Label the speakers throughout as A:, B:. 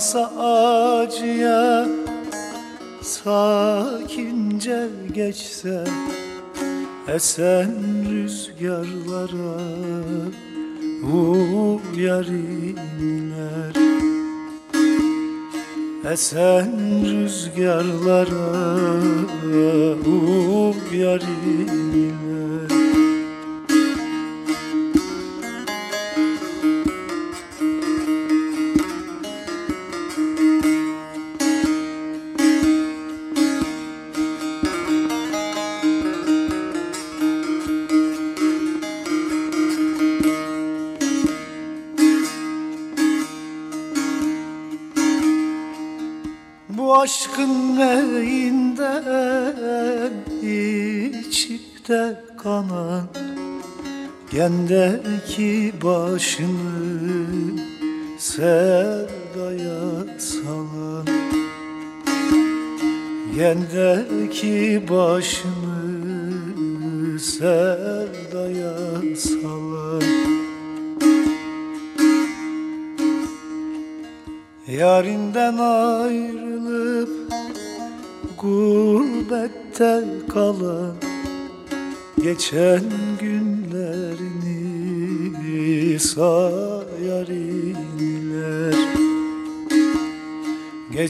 A: Katlansa acıya sakince geçse Esen rüzgarlara uyar inler Esen rüzgarlara uyar inler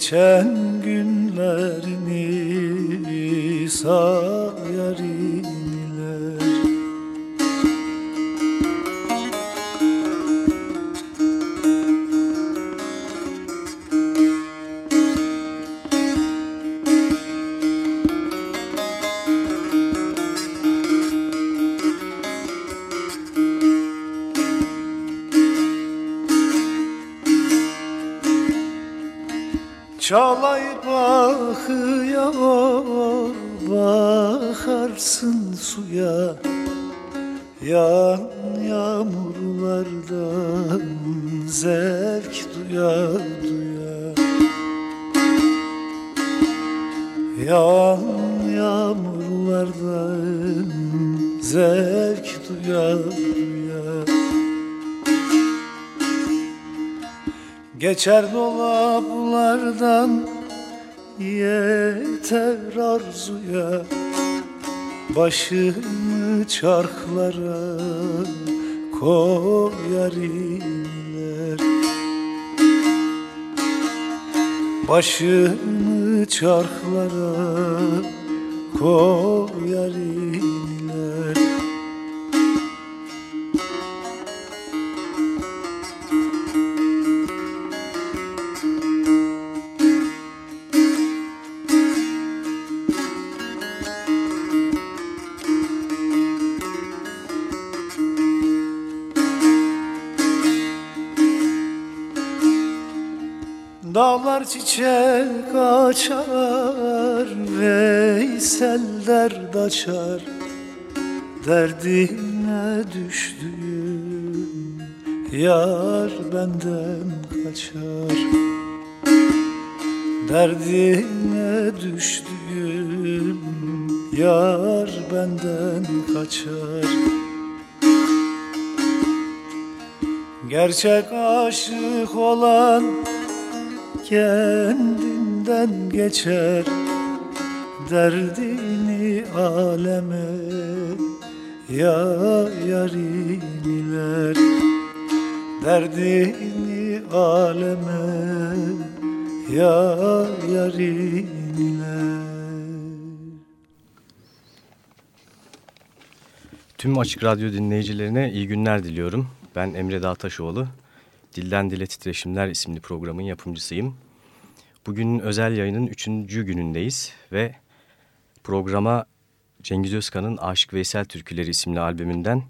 A: Geçen günlerini sayar Çalay bakıyor bakarsın suya. Yan yağmurlardan zevk duya duya. Yan yağmurlardan zevk duya duya. Geçer dolaplardan yeter arzuya Başını çarklara koyar inler Başını çarklara koyar açar Derdine düştüm Yar benden kaçar Derdine düştüm Yar benden kaçar Gerçek aşık olan kendinden geçer Derdini aleme ya yariniler Derdini aleme ya yariniler
B: Tüm Açık Radyo dinleyicilerine iyi günler diliyorum. Ben Emre Dağtaşoğlu. Dilden Dile Titreşimler isimli programın yapımcısıyım. Bugünün özel yayının üçüncü günündeyiz ve programa Cengiz Özkan'ın Aşık Veysel Türküleri isimli albümünden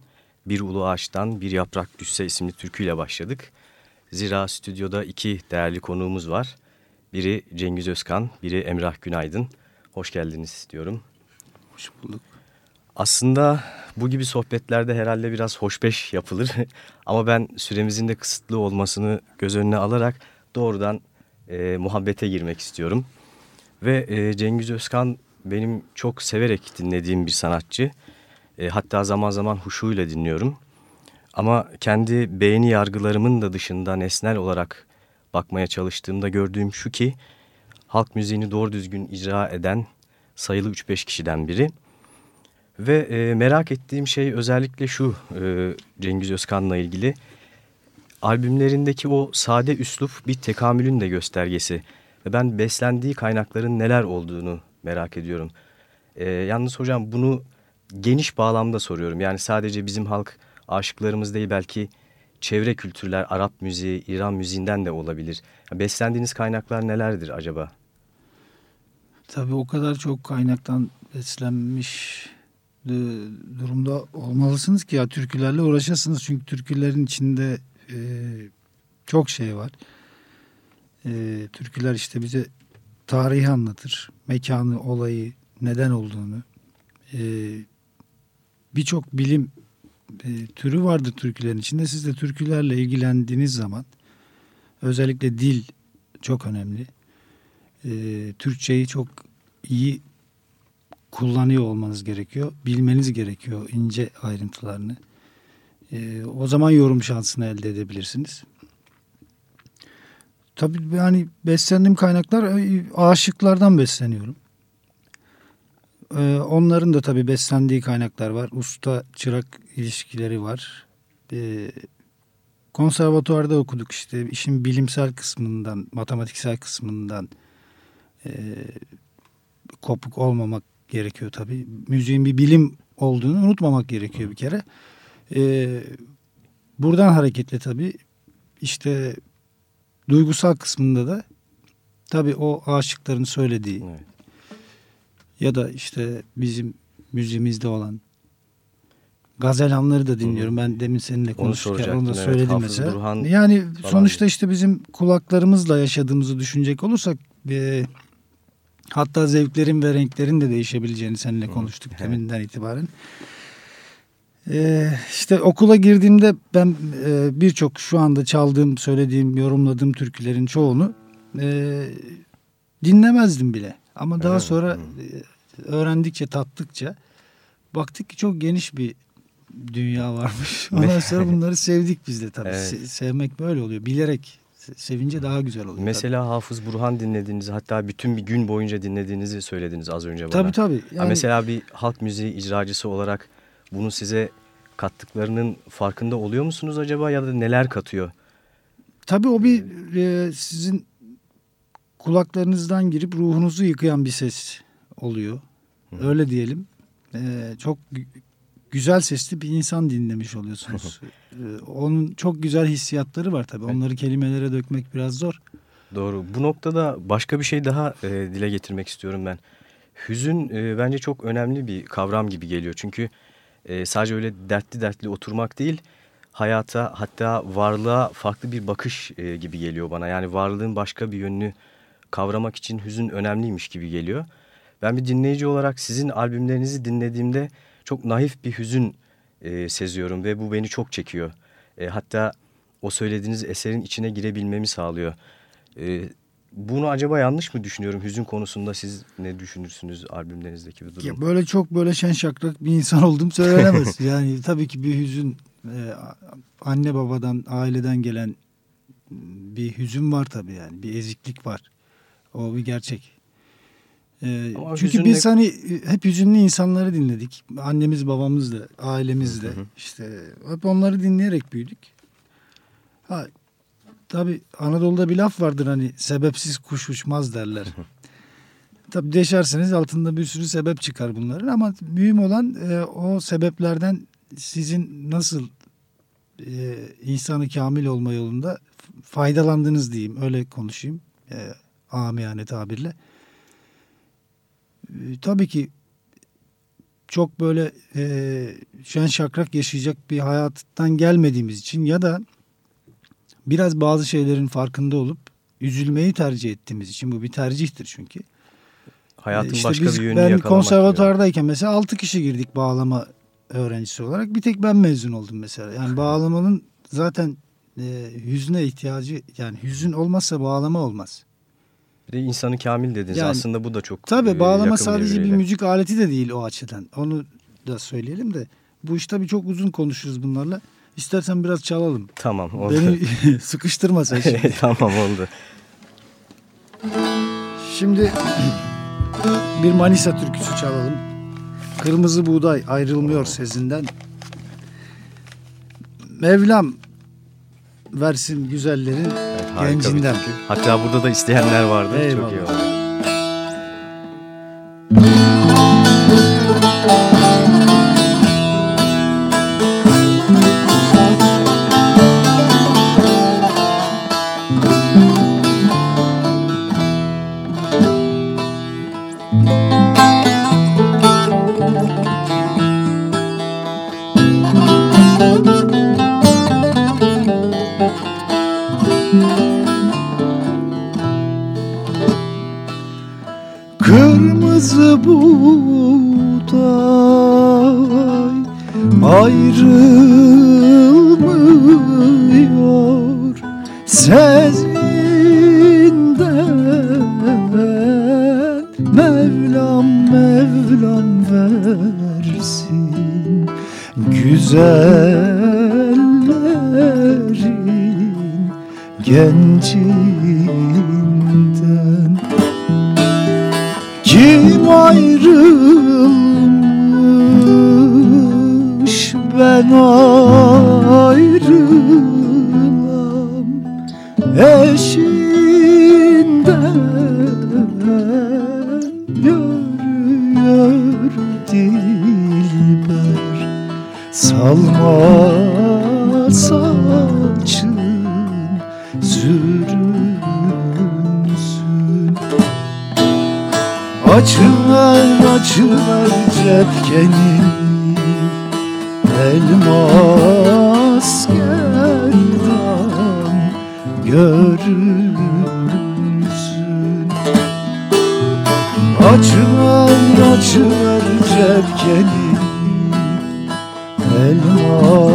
B: Bir Ulu Ağaç'tan Bir Yaprak Düşse isimli türküyle başladık. Zira stüdyoda iki değerli konuğumuz var. Biri Cengiz Özkan, biri Emrah Günaydın. Hoş geldiniz diyorum.
A: Hoş bulduk.
B: Aslında bu gibi sohbetlerde herhalde biraz hoşbeş yapılır. Ama ben süremizin de kısıtlı olmasını göz önüne alarak doğrudan e, muhabbete girmek istiyorum. Ve e, Cengiz Özkan benim çok severek dinlediğim bir sanatçı. E, hatta zaman zaman huşuyla dinliyorum. Ama kendi beğeni yargılarımın da dışında nesnel olarak bakmaya çalıştığımda gördüğüm şu ki halk müziğini doğru düzgün icra eden sayılı 3-5 kişiden biri. Ve e, merak ettiğim şey özellikle şu e, Cengiz Özkan'la ilgili. Albümlerindeki o sade üslup bir tekamülün de göstergesi. Ve ben beslendiği kaynakların neler olduğunu merak ediyorum. E, yalnız hocam bunu geniş bağlamda soruyorum. Yani sadece bizim halk aşıklarımız değil belki çevre kültürler, Arap müziği, İran müziğinden de olabilir. Beslendiğiniz kaynaklar nelerdir acaba?
A: Tabii o kadar çok kaynaktan beslenmiş durumda olmalısınız ki ya türkülerle uğraşasınız. Çünkü türkülerin içinde e, çok şey var. E, türküler işte bize tarihi anlatır. Mekanı, olayı, neden olduğunu. E, Birçok bilim e, türü vardır türkülerin içinde. Siz de türkülerle ilgilendiğiniz zaman özellikle dil çok önemli. E, Türkçeyi çok iyi kullanıyor olmanız gerekiyor. Bilmeniz gerekiyor ince ayrıntılarını. E, o zaman yorum şansını elde edebilirsiniz. Tabii yani beslendiğim kaynaklar e, aşıklardan besleniyorum. E, onların da tabii beslendiği kaynaklar var. Usta çırak ilişkileri var. E, konservatuvarda okuduk işte işin bilimsel kısmından, matematiksel kısmından e, kopuk olmamak gerekiyor tabii. Müziğin bir bilim olduğunu unutmamak gerekiyor bir kere. E, buradan hareketle tabii işte duygusal kısmında da tabii o aşıkların söylediği evet. ya da işte bizim müziğimizde olan gazelanları da dinliyorum. Hı. Ben demin seninle konuşurken onu, onu da söyledim evet, mesela. Burhan yani sonuçta işte bizim kulaklarımızla yaşadığımızı düşünecek olursak e, hatta zevklerin ve renklerin de değişebileceğini seninle Hı. konuştuk evet. deminden itibaren. Ee, işte okula girdiğimde ben e, birçok şu anda çaldığım, söylediğim, yorumladığım türkülerin çoğunu e, dinlemezdim bile. Ama daha evet. sonra e, öğrendikçe, tattıkça baktık ki çok geniş bir dünya varmış. Ondan sonra bunları sevdik biz de tabii. Evet. Se sevmek böyle oluyor. Bilerek sevince daha güzel oluyor.
B: Mesela tabii. Hafız Burhan dinlediğinizi hatta bütün bir gün boyunca dinlediğinizi söylediniz az önce bana.
A: Tabii tabii.
B: Yani... mesela bir halk müziği icracısı olarak bunu size kattıklarının farkında oluyor musunuz acaba ya da neler katıyor?
A: Tabii o bir e, sizin kulaklarınızdan girip ruhunuzu yıkayan bir ses oluyor. Hı. Öyle diyelim. E, çok güzel sesli bir insan dinlemiş oluyorsunuz. ee, onun çok güzel hissiyatları var tabii. Onları kelimelere dökmek biraz zor.
B: Doğru. Bu noktada başka bir şey daha e, dile getirmek istiyorum ben. Hüzün e, bence çok önemli bir kavram gibi geliyor. Çünkü e, sadece öyle dertli dertli oturmak değil, hayata hatta varlığa farklı bir bakış e, gibi geliyor bana. Yani varlığın başka bir yönünü kavramak için hüzün önemliymiş gibi geliyor. Ben bir dinleyici olarak sizin albümlerinizi dinlediğimde çok naif bir hüzün e, seziyorum ve bu beni çok çekiyor. E, hatta o söylediğiniz eserin içine girebilmemi sağlıyor. E, bunu acaba yanlış mı düşünüyorum hüzün konusunda siz ne düşünürsünüz albümlerinizdeki bir durum?
A: Ya böyle çok böyle şen şakrak bir insan oldum söylenemez. yani tabii ki bir hüzün e, anne babadan aileden gelen bir hüzün var tabii yani bir eziklik var. O bir gerçek. Ee, çünkü hüzünle... biz hani e, hep hüzünlü insanları dinledik. Annemiz babamız da ailemiz de hı hı. işte hep onları dinleyerek büyüdük. Ha, tabii Anadolu'da bir laf vardır hani sebepsiz kuş uçmaz derler. Tabii deşerseniz altında bir sürü sebep çıkar bunların ama mühim olan e, o sebeplerden sizin nasıl e, insanı kamil olma yolunda faydalandınız diyeyim öyle konuşayım e, amiyane tabirle. Ee, tabii ki çok böyle e, şen şakrak yaşayacak bir hayattan gelmediğimiz için ya da biraz bazı şeylerin farkında olup üzülmeyi tercih ettiğimiz için bu bir tercihtir çünkü.
B: hayatın
C: İşte
B: başka
C: biz,
B: bir yönünü
C: ben
B: yakalamak.
C: konservatuvardayken mesela 6 kişi girdik bağlama öğrencisi olarak. Bir tek ben mezun oldum mesela. Yani bağlamanın zaten e, hüzne ihtiyacı yani hüzün olmazsa bağlama olmaz.
B: Bir de insanı kamil dediniz.
C: Yani,
B: Aslında bu da çok
C: Tabii
B: e,
C: bağlama sadece bir müzik aleti de değil o açıdan. Onu da söyleyelim de bu iş tabii çok uzun konuşuruz bunlarla. İstersen biraz çalalım.
B: Tamam oldu.
C: Beni sıkıştırma sen şimdi.
B: tamam oldu.
C: Şimdi bir Manisa türküsü çalalım. Kırmızı buğday ayrılmıyor sezinden. Mevlam versin güzellerin
B: Evet,
C: gencinden.
B: Hatta burada da isteyenler vardı. Çok
C: Eyvallah.
B: iyi oldu.
A: Salma saçın sürünsün Açıver açıver cepkeni Elmas gerdan görürsün. Açıver açıver cepkeni Elmas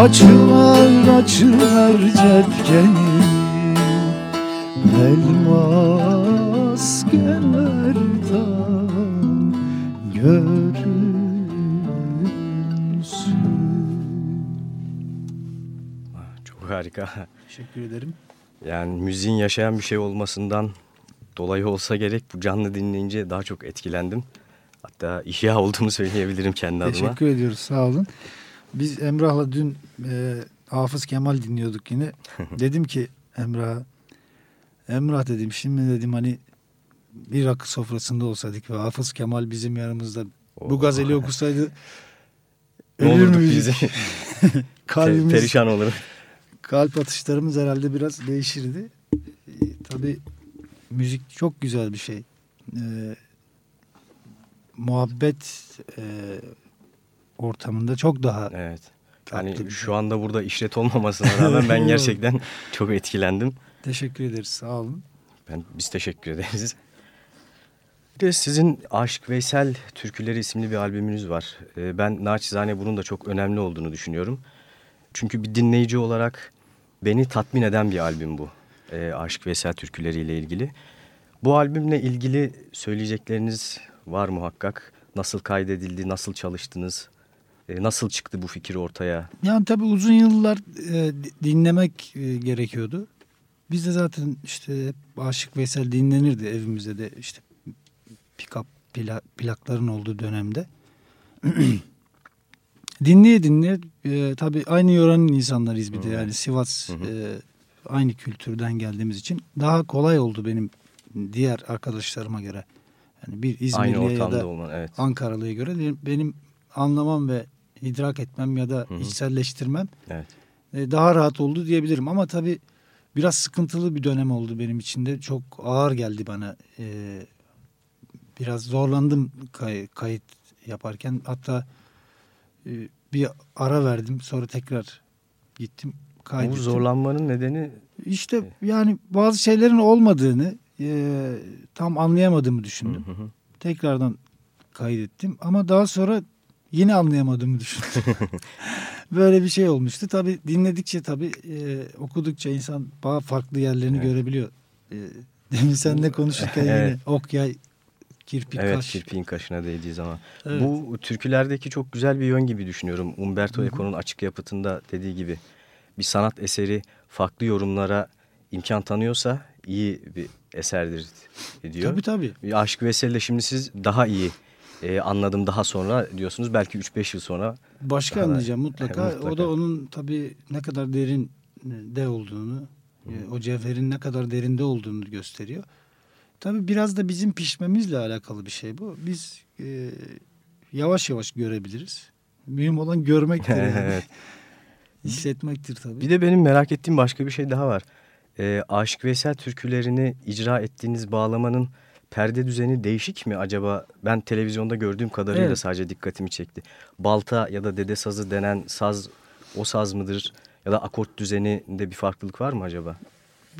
A: Açıver açıver cepkenini Elmas gerdan görürsün
B: Çok harika.
C: Teşekkür ederim.
B: Yani müziğin yaşayan bir şey olmasından dolayı olsa gerek bu canlı dinleyince daha çok etkilendim. Hatta ihya olduğunu söyleyebilirim kendi adıma.
C: Teşekkür ediyoruz sağ olun. Biz Emrah'la dün e,
A: Hafız Kemal dinliyorduk yine. dedim ki Emrah Emrah dedim şimdi dedim hani bir rakı sofrasında olsaydık ve Hafız Kemal bizim yanımızda bu
B: Oo.
A: gazeli okusaydı ölür müydük? Kalbimiz,
B: Perişan olur.
A: kalp atışlarımız herhalde biraz değişirdi. Ee, tabii müzik çok güzel bir şey. Ee, muhabbet e, ortamında çok daha
B: Evet. Yani şu
A: şey.
B: anda burada işlet olmamasına rağmen ben gerçekten çok etkilendim.
A: Teşekkür ederiz sağ olun.
B: Ben biz teşekkür ederiz. Bir de sizin Aşık Veysel Türküleri isimli bir albümünüz var. Ee, Ben naçizane bunun da çok önemli olduğunu düşünüyorum. Çünkü bir dinleyici olarak beni tatmin eden bir albüm bu. Ee, Aşık Veysel Türküleri ile ilgili. Bu albümle ilgili söyleyecekleriniz var muhakkak. Nasıl kaydedildi, nasıl çalıştınız, nasıl çıktı bu fikir ortaya?
A: Yani tabii uzun yıllar e, di- dinlemek e, gerekiyordu. Biz de zaten işte hep Aşık Veysel dinlenirdi evimizde de işte pick-up pla- plakların olduğu dönemde. dinleye dinleye e, tabii aynı yörenin insanlarıyız bir de yani Sivas
B: Hı hı.
A: e, aynı kültürden geldiğimiz için daha kolay oldu benim diğer arkadaşlarıma göre. Yani bir İzmirliye ya da
B: olman, evet.
A: Ankaralı'ya göre benim anlamam ve idrak etmem ya da
B: Hı hı.
A: içselleştirmem
B: Evet.
A: e, daha rahat oldu diyebilirim. Ama tabii biraz sıkıntılı bir dönem oldu benim için de. Çok ağır geldi bana. E, biraz zorlandım kay- kayıt yaparken. Hatta e, bir ara verdim. Sonra tekrar gittim
B: Bu
A: kaydettim.
B: zorlanmanın nedeni
A: İşte yani bazı şeylerin olmadığını e, tam anlayamadığımı düşündüm.
B: Hı hı.
A: Tekrardan kaydettim ama daha sonra yine anlayamadığımı düşündüm. Böyle bir şey olmuştu. Tabii dinledikçe tabii e, okudukça insan daha farklı yerlerini
B: Evet.
A: görebiliyor. E, demin seninle konuşurken yine
B: Evet.
A: ok yay kirpik
B: Evet
A: kaş.
B: kirpiğin kaşına değdiği zaman.
A: Evet.
B: Bu türkülerdeki çok güzel bir yön gibi düşünüyorum. Umberto. Eco'nun açık yapıtında dediği gibi bir sanat eseri farklı yorumlara imkan tanıyorsa iyi bir eserdir diyor.
A: Tabii tabii.
B: Bir Aşık Veysel'de şimdi siz daha iyi e, anladım daha sonra diyorsunuz. Belki 3-5 yıl sonra
A: Başka
B: Daha da-
A: anlayacağım mutlaka.
B: Mutlaka.
A: O da onun tabii ne kadar derin de olduğunu, e, o cevherin ne kadar derinde olduğunu gösteriyor. Tabii biraz da bizim pişmemizle alakalı bir şey bu. Biz e, yavaş yavaş görebiliriz. Mühim olan görmektir yani.
B: Evet.
A: Hissetmektir tabii.
B: Bir de benim merak ettiğim başka bir şey daha var. Ee, Aşık Veysel türkülerini icra ettiğiniz bağlamanın perde düzeni değişik mi acaba? Ben televizyonda gördüğüm kadarıyla
A: Evet.
B: sadece dikkatimi çekti. Balta ya da dede sazı denen saz o saz mıdır? Ya da akort düzeninde bir farklılık var mı acaba?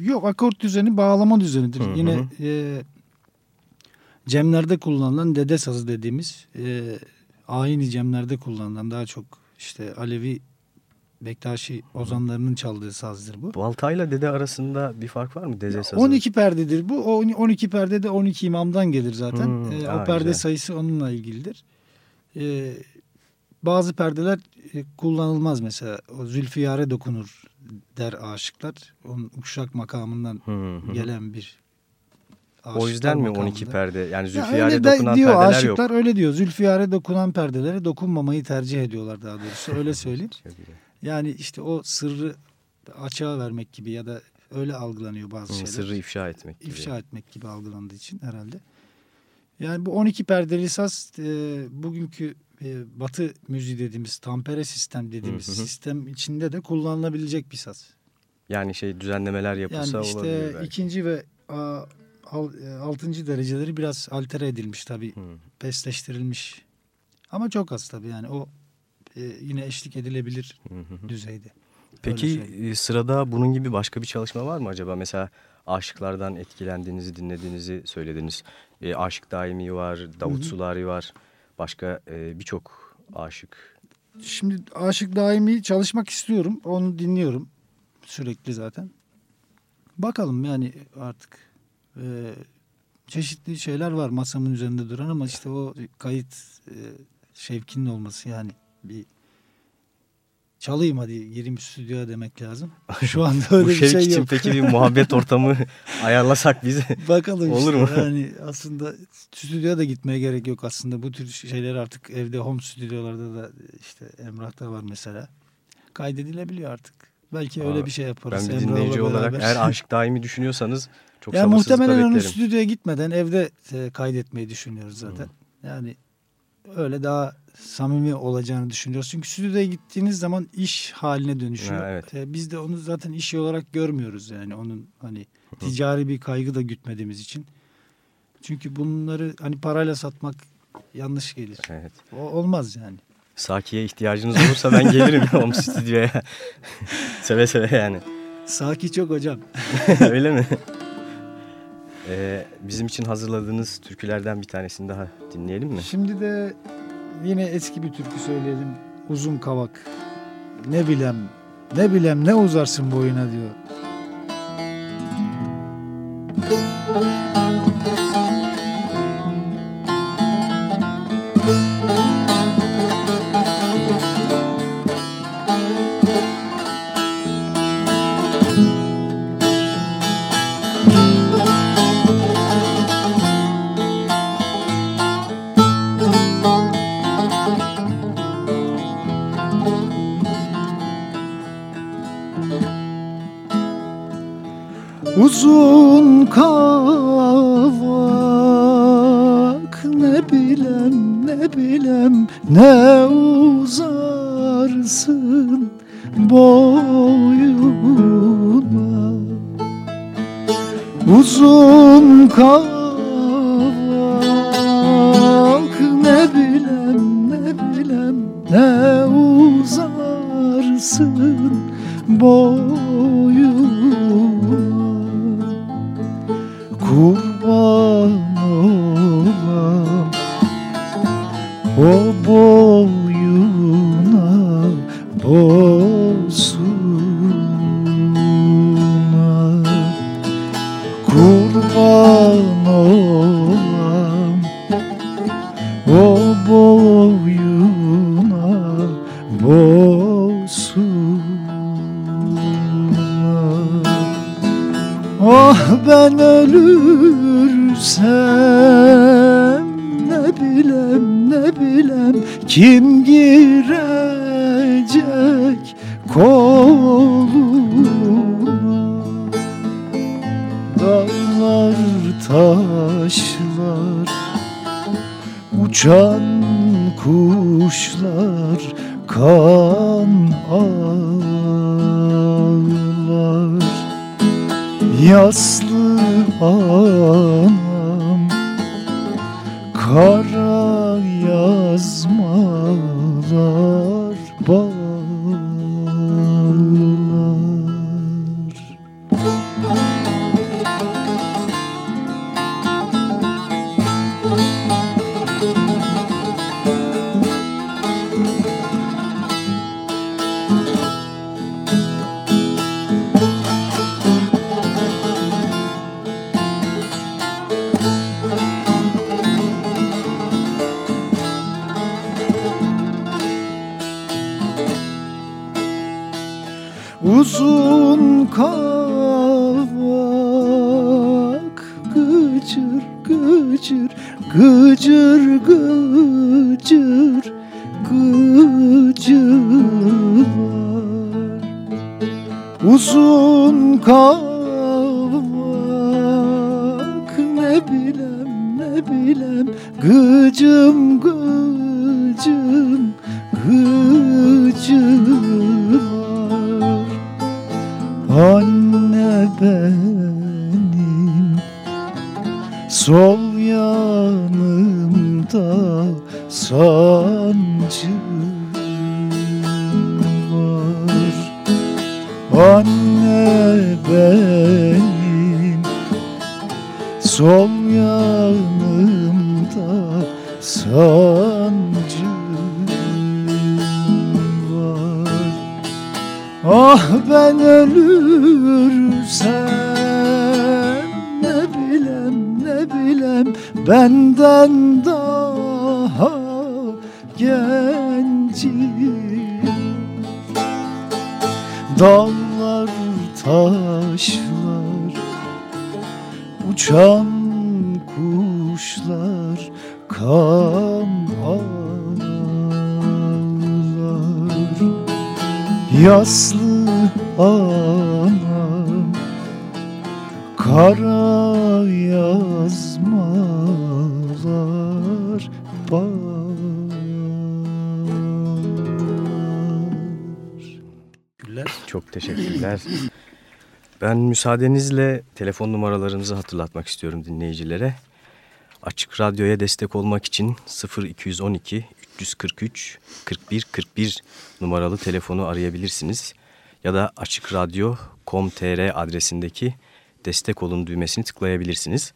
A: Yok akort düzeni bağlama düzenidir.
B: Hı hı.
A: Yine e, cemlerde kullanılan dede sazı dediğimiz e, ayini cemlerde kullanılan daha çok işte Alevi Bektaşi ozanlarının çaldığı sazdır bu.
B: Baltayla dede arasında bir fark var mı dede sazı?
A: 12 perdedir bu. O 12 perde de 12 imamdan gelir zaten.
B: Hmm,
A: E,
B: aa,
A: o perde
B: güzel.
A: sayısı onunla ilgilidir. E, bazı perdeler e, kullanılmaz mesela. O Zülfiyare dokunur der aşıklar. Onun uşak makamından
B: hı.
A: gelen bir
B: O
A: aşıklar
B: yüzden mi
A: makamında.
B: 12 perde? Yani
A: Ya
B: Zülfiyare
A: öyle de
B: dokunan
A: diyor,
B: perdeler
A: aşıklar
B: yok.
A: öyle diyor. Zülfiyare dokunan perdelere dokunmamayı tercih ediyorlar daha doğrusu. Öyle söyleyeyim. Yani işte o sırrı açığa vermek gibi ya da öyle algılanıyor bazı
B: Hı,
A: şeyler.
B: Sırrı ifşa etmek gibi.
A: ifşa etmek gibi algılandığı için herhalde. Yani bu 12 perdeli saz e, bugünkü e, batı müziği dediğimiz tampere sistem dediğimiz
B: Hı hı hı.
A: sistem içinde de kullanılabilecek bir saz.
B: Yani şey düzenlemeler yapılsa
A: Yani işte
B: olabilir belki.
A: ikinci ve a, al, e, altıncı dereceleri biraz altere edilmiş tabii.
B: Hı.
A: Pesleştirilmiş. Ama çok az tabii yani o e, yine eşlik edilebilir
B: Hı hı
A: düzeyde.
B: Peki e, sırada bunun gibi başka bir çalışma var mı acaba? Mesela aşıklardan etkilendiğinizi, dinlediğinizi söylediniz. E, Aşık Daimi var, Davut
A: Hı hı.
B: Sulari var. Başka e, birçok aşık.
A: Şimdi Aşık Daimi çalışmak istiyorum. Onu dinliyorum sürekli zaten. Bakalım yani artık e, çeşitli şeyler var masamın üzerinde duran ama işte o kayıt e, şevkinin olması yani bir çalayım hadi gireyim stüdyoya demek lazım. Şu anda öyle bir
B: şevk
A: şey
B: için
A: yok.
B: peki bir muhabbet ortamı ayarlasak biz.
A: Bakalım
B: Olur
A: işte.
B: mu?
A: Yani aslında stüdyoya da gitmeye gerek yok aslında. Bu tür şeyler artık evde home stüdyolarda da işte Emrah'ta var mesela. Kaydedilebiliyor artık. Belki
B: Aa,
A: öyle bir şey yaparız.
B: Ben bir dinleyici olarak
A: beraber.
B: eğer aşık daimi düşünüyorsanız çok
A: yani
B: sabırsızlıkla
A: muhtemelen onu
B: beklerim.
A: stüdyoya gitmeden evde e, kaydetmeyi düşünüyoruz zaten. Yani öyle daha samimi olacağını düşünüyoruz. Çünkü stüdyoya gittiğiniz zaman iş haline dönüşüyor.
B: Ha, evet.
A: E, biz de onu zaten iş olarak görmüyoruz yani onun hani ticari bir kaygı da gütmediğimiz için. Çünkü bunları hani parayla satmak yanlış gelir.
B: Evet.
A: O olmaz yani.
B: Saki'ye ihtiyacınız olursa ben gelirim o stüdyoya. seve seve yani.
A: Saki çok hocam.
B: Öyle mi? Ee, bizim için hazırladığınız türkülerden bir tanesini daha dinleyelim mi?
A: Şimdi de yine eski bir türkü söyleyelim. Uzun kavak. Ne bilem, ne bilem ne uzarsın boyuna diyor. Uzun Oh. Ah ben ölürsem ne bilem ne bilem benden daha gencim. Dağlar taşlar uçan kuşlar kan Yaslı
D: anam Kara yazmalar var
A: Güller.
B: Çok teşekkürler. Ben müsaadenizle telefon numaralarınızı hatırlatmak istiyorum dinleyicilere. Açık Radyo'ya destek olmak için 0212 343 41 41 numaralı telefonu arayabilirsiniz. Ya da açıkradyo.com.tr adresindeki destek olun düğmesini tıklayabilirsiniz.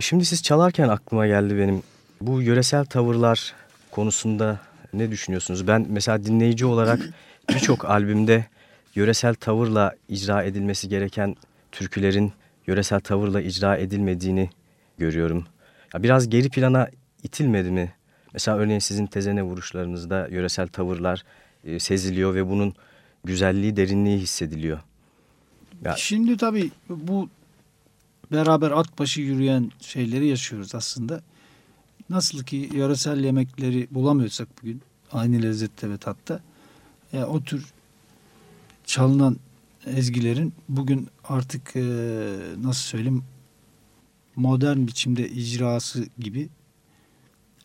B: Şimdi siz çalarken aklıma geldi benim bu yöresel tavırlar konusunda ne düşünüyorsunuz? Ben mesela dinleyici olarak birçok albümde yöresel tavırla icra edilmesi gereken türkülerin yöresel tavırla icra edilmediğini görüyorum. Ya biraz geri plana itilmedi mi? Mesela örneğin sizin tezene vuruşlarınızda yöresel tavırlar e, seziliyor ve bunun güzelliği, derinliği hissediliyor. Ya-
A: Şimdi tabii bu beraber at başı yürüyen şeyleri yaşıyoruz aslında. Nasıl ki yöresel yemekleri bulamıyorsak bugün aynı lezzette ve tatta ya o tür çalınan ezgilerin bugün artık e, nasıl söyleyeyim modern biçimde icrası gibi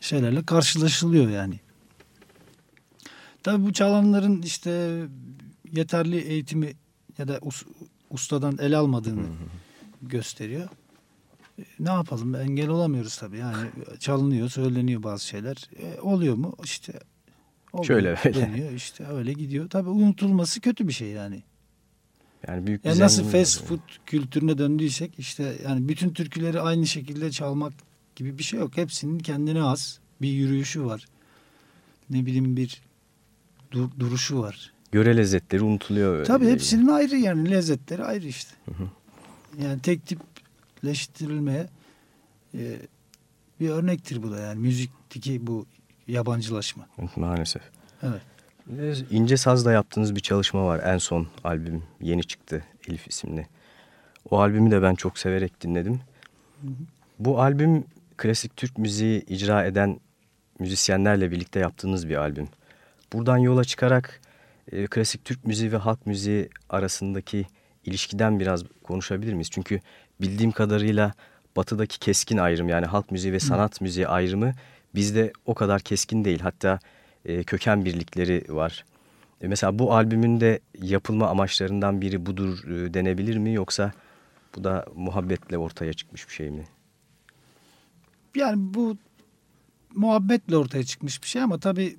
A: şeylerle karşılaşılıyor yani. Tabii bu çalanların işte yeterli eğitimi ya da us- ustadan el almadığını gösteriyor. E, Ne yapalım engel olamıyoruz tabii yani çalınıyor söyleniyor bazı şeyler E, oluyor mu işte oluyor,
B: Şöyle böyle.
A: deniyor işte öyle gidiyor tabii unutulması kötü bir şey yani.
B: Yani büyük bir
A: Yani nasıl fast food kültürüne döndüysek işte yani bütün türküleri aynı şekilde çalmak gibi bir şey yok. Hepsinin kendine has bir yürüyüşü var. Ne bileyim bir dur- duruşu var.
B: Göre lezzetleri unutuluyor.
A: Tabii hepsinin ayrı yani lezzetleri ayrı işte. Yani tek tipleştirilmeye e, bir örnektir bu da yani müzikteki bu yabancılaşma.
B: Maalesef.
A: Evet.
B: İnce Saz'da yaptığınız bir çalışma var. En son albüm yeni çıktı Elif isimli. O albümü de ben çok severek dinledim. Bu albüm klasik Türk müziği icra eden müzisyenlerle birlikte yaptığınız bir albüm. Buradan yola çıkarak e, klasik Türk müziği ve halk müziği arasındaki ilişkiden biraz konuşabilir miyiz? Çünkü bildiğim kadarıyla batıdaki keskin ayrım yani halk müziği ve sanat müziği ayrımı bizde o kadar keskin değil. Hatta e, köken birlikleri var. E, mesela bu albümün de yapılma amaçlarından biri budur e, denebilir mi yoksa bu da muhabbetle ortaya çıkmış bir şey mi?
A: Yani bu muhabbetle ortaya çıkmış bir şey ama tabii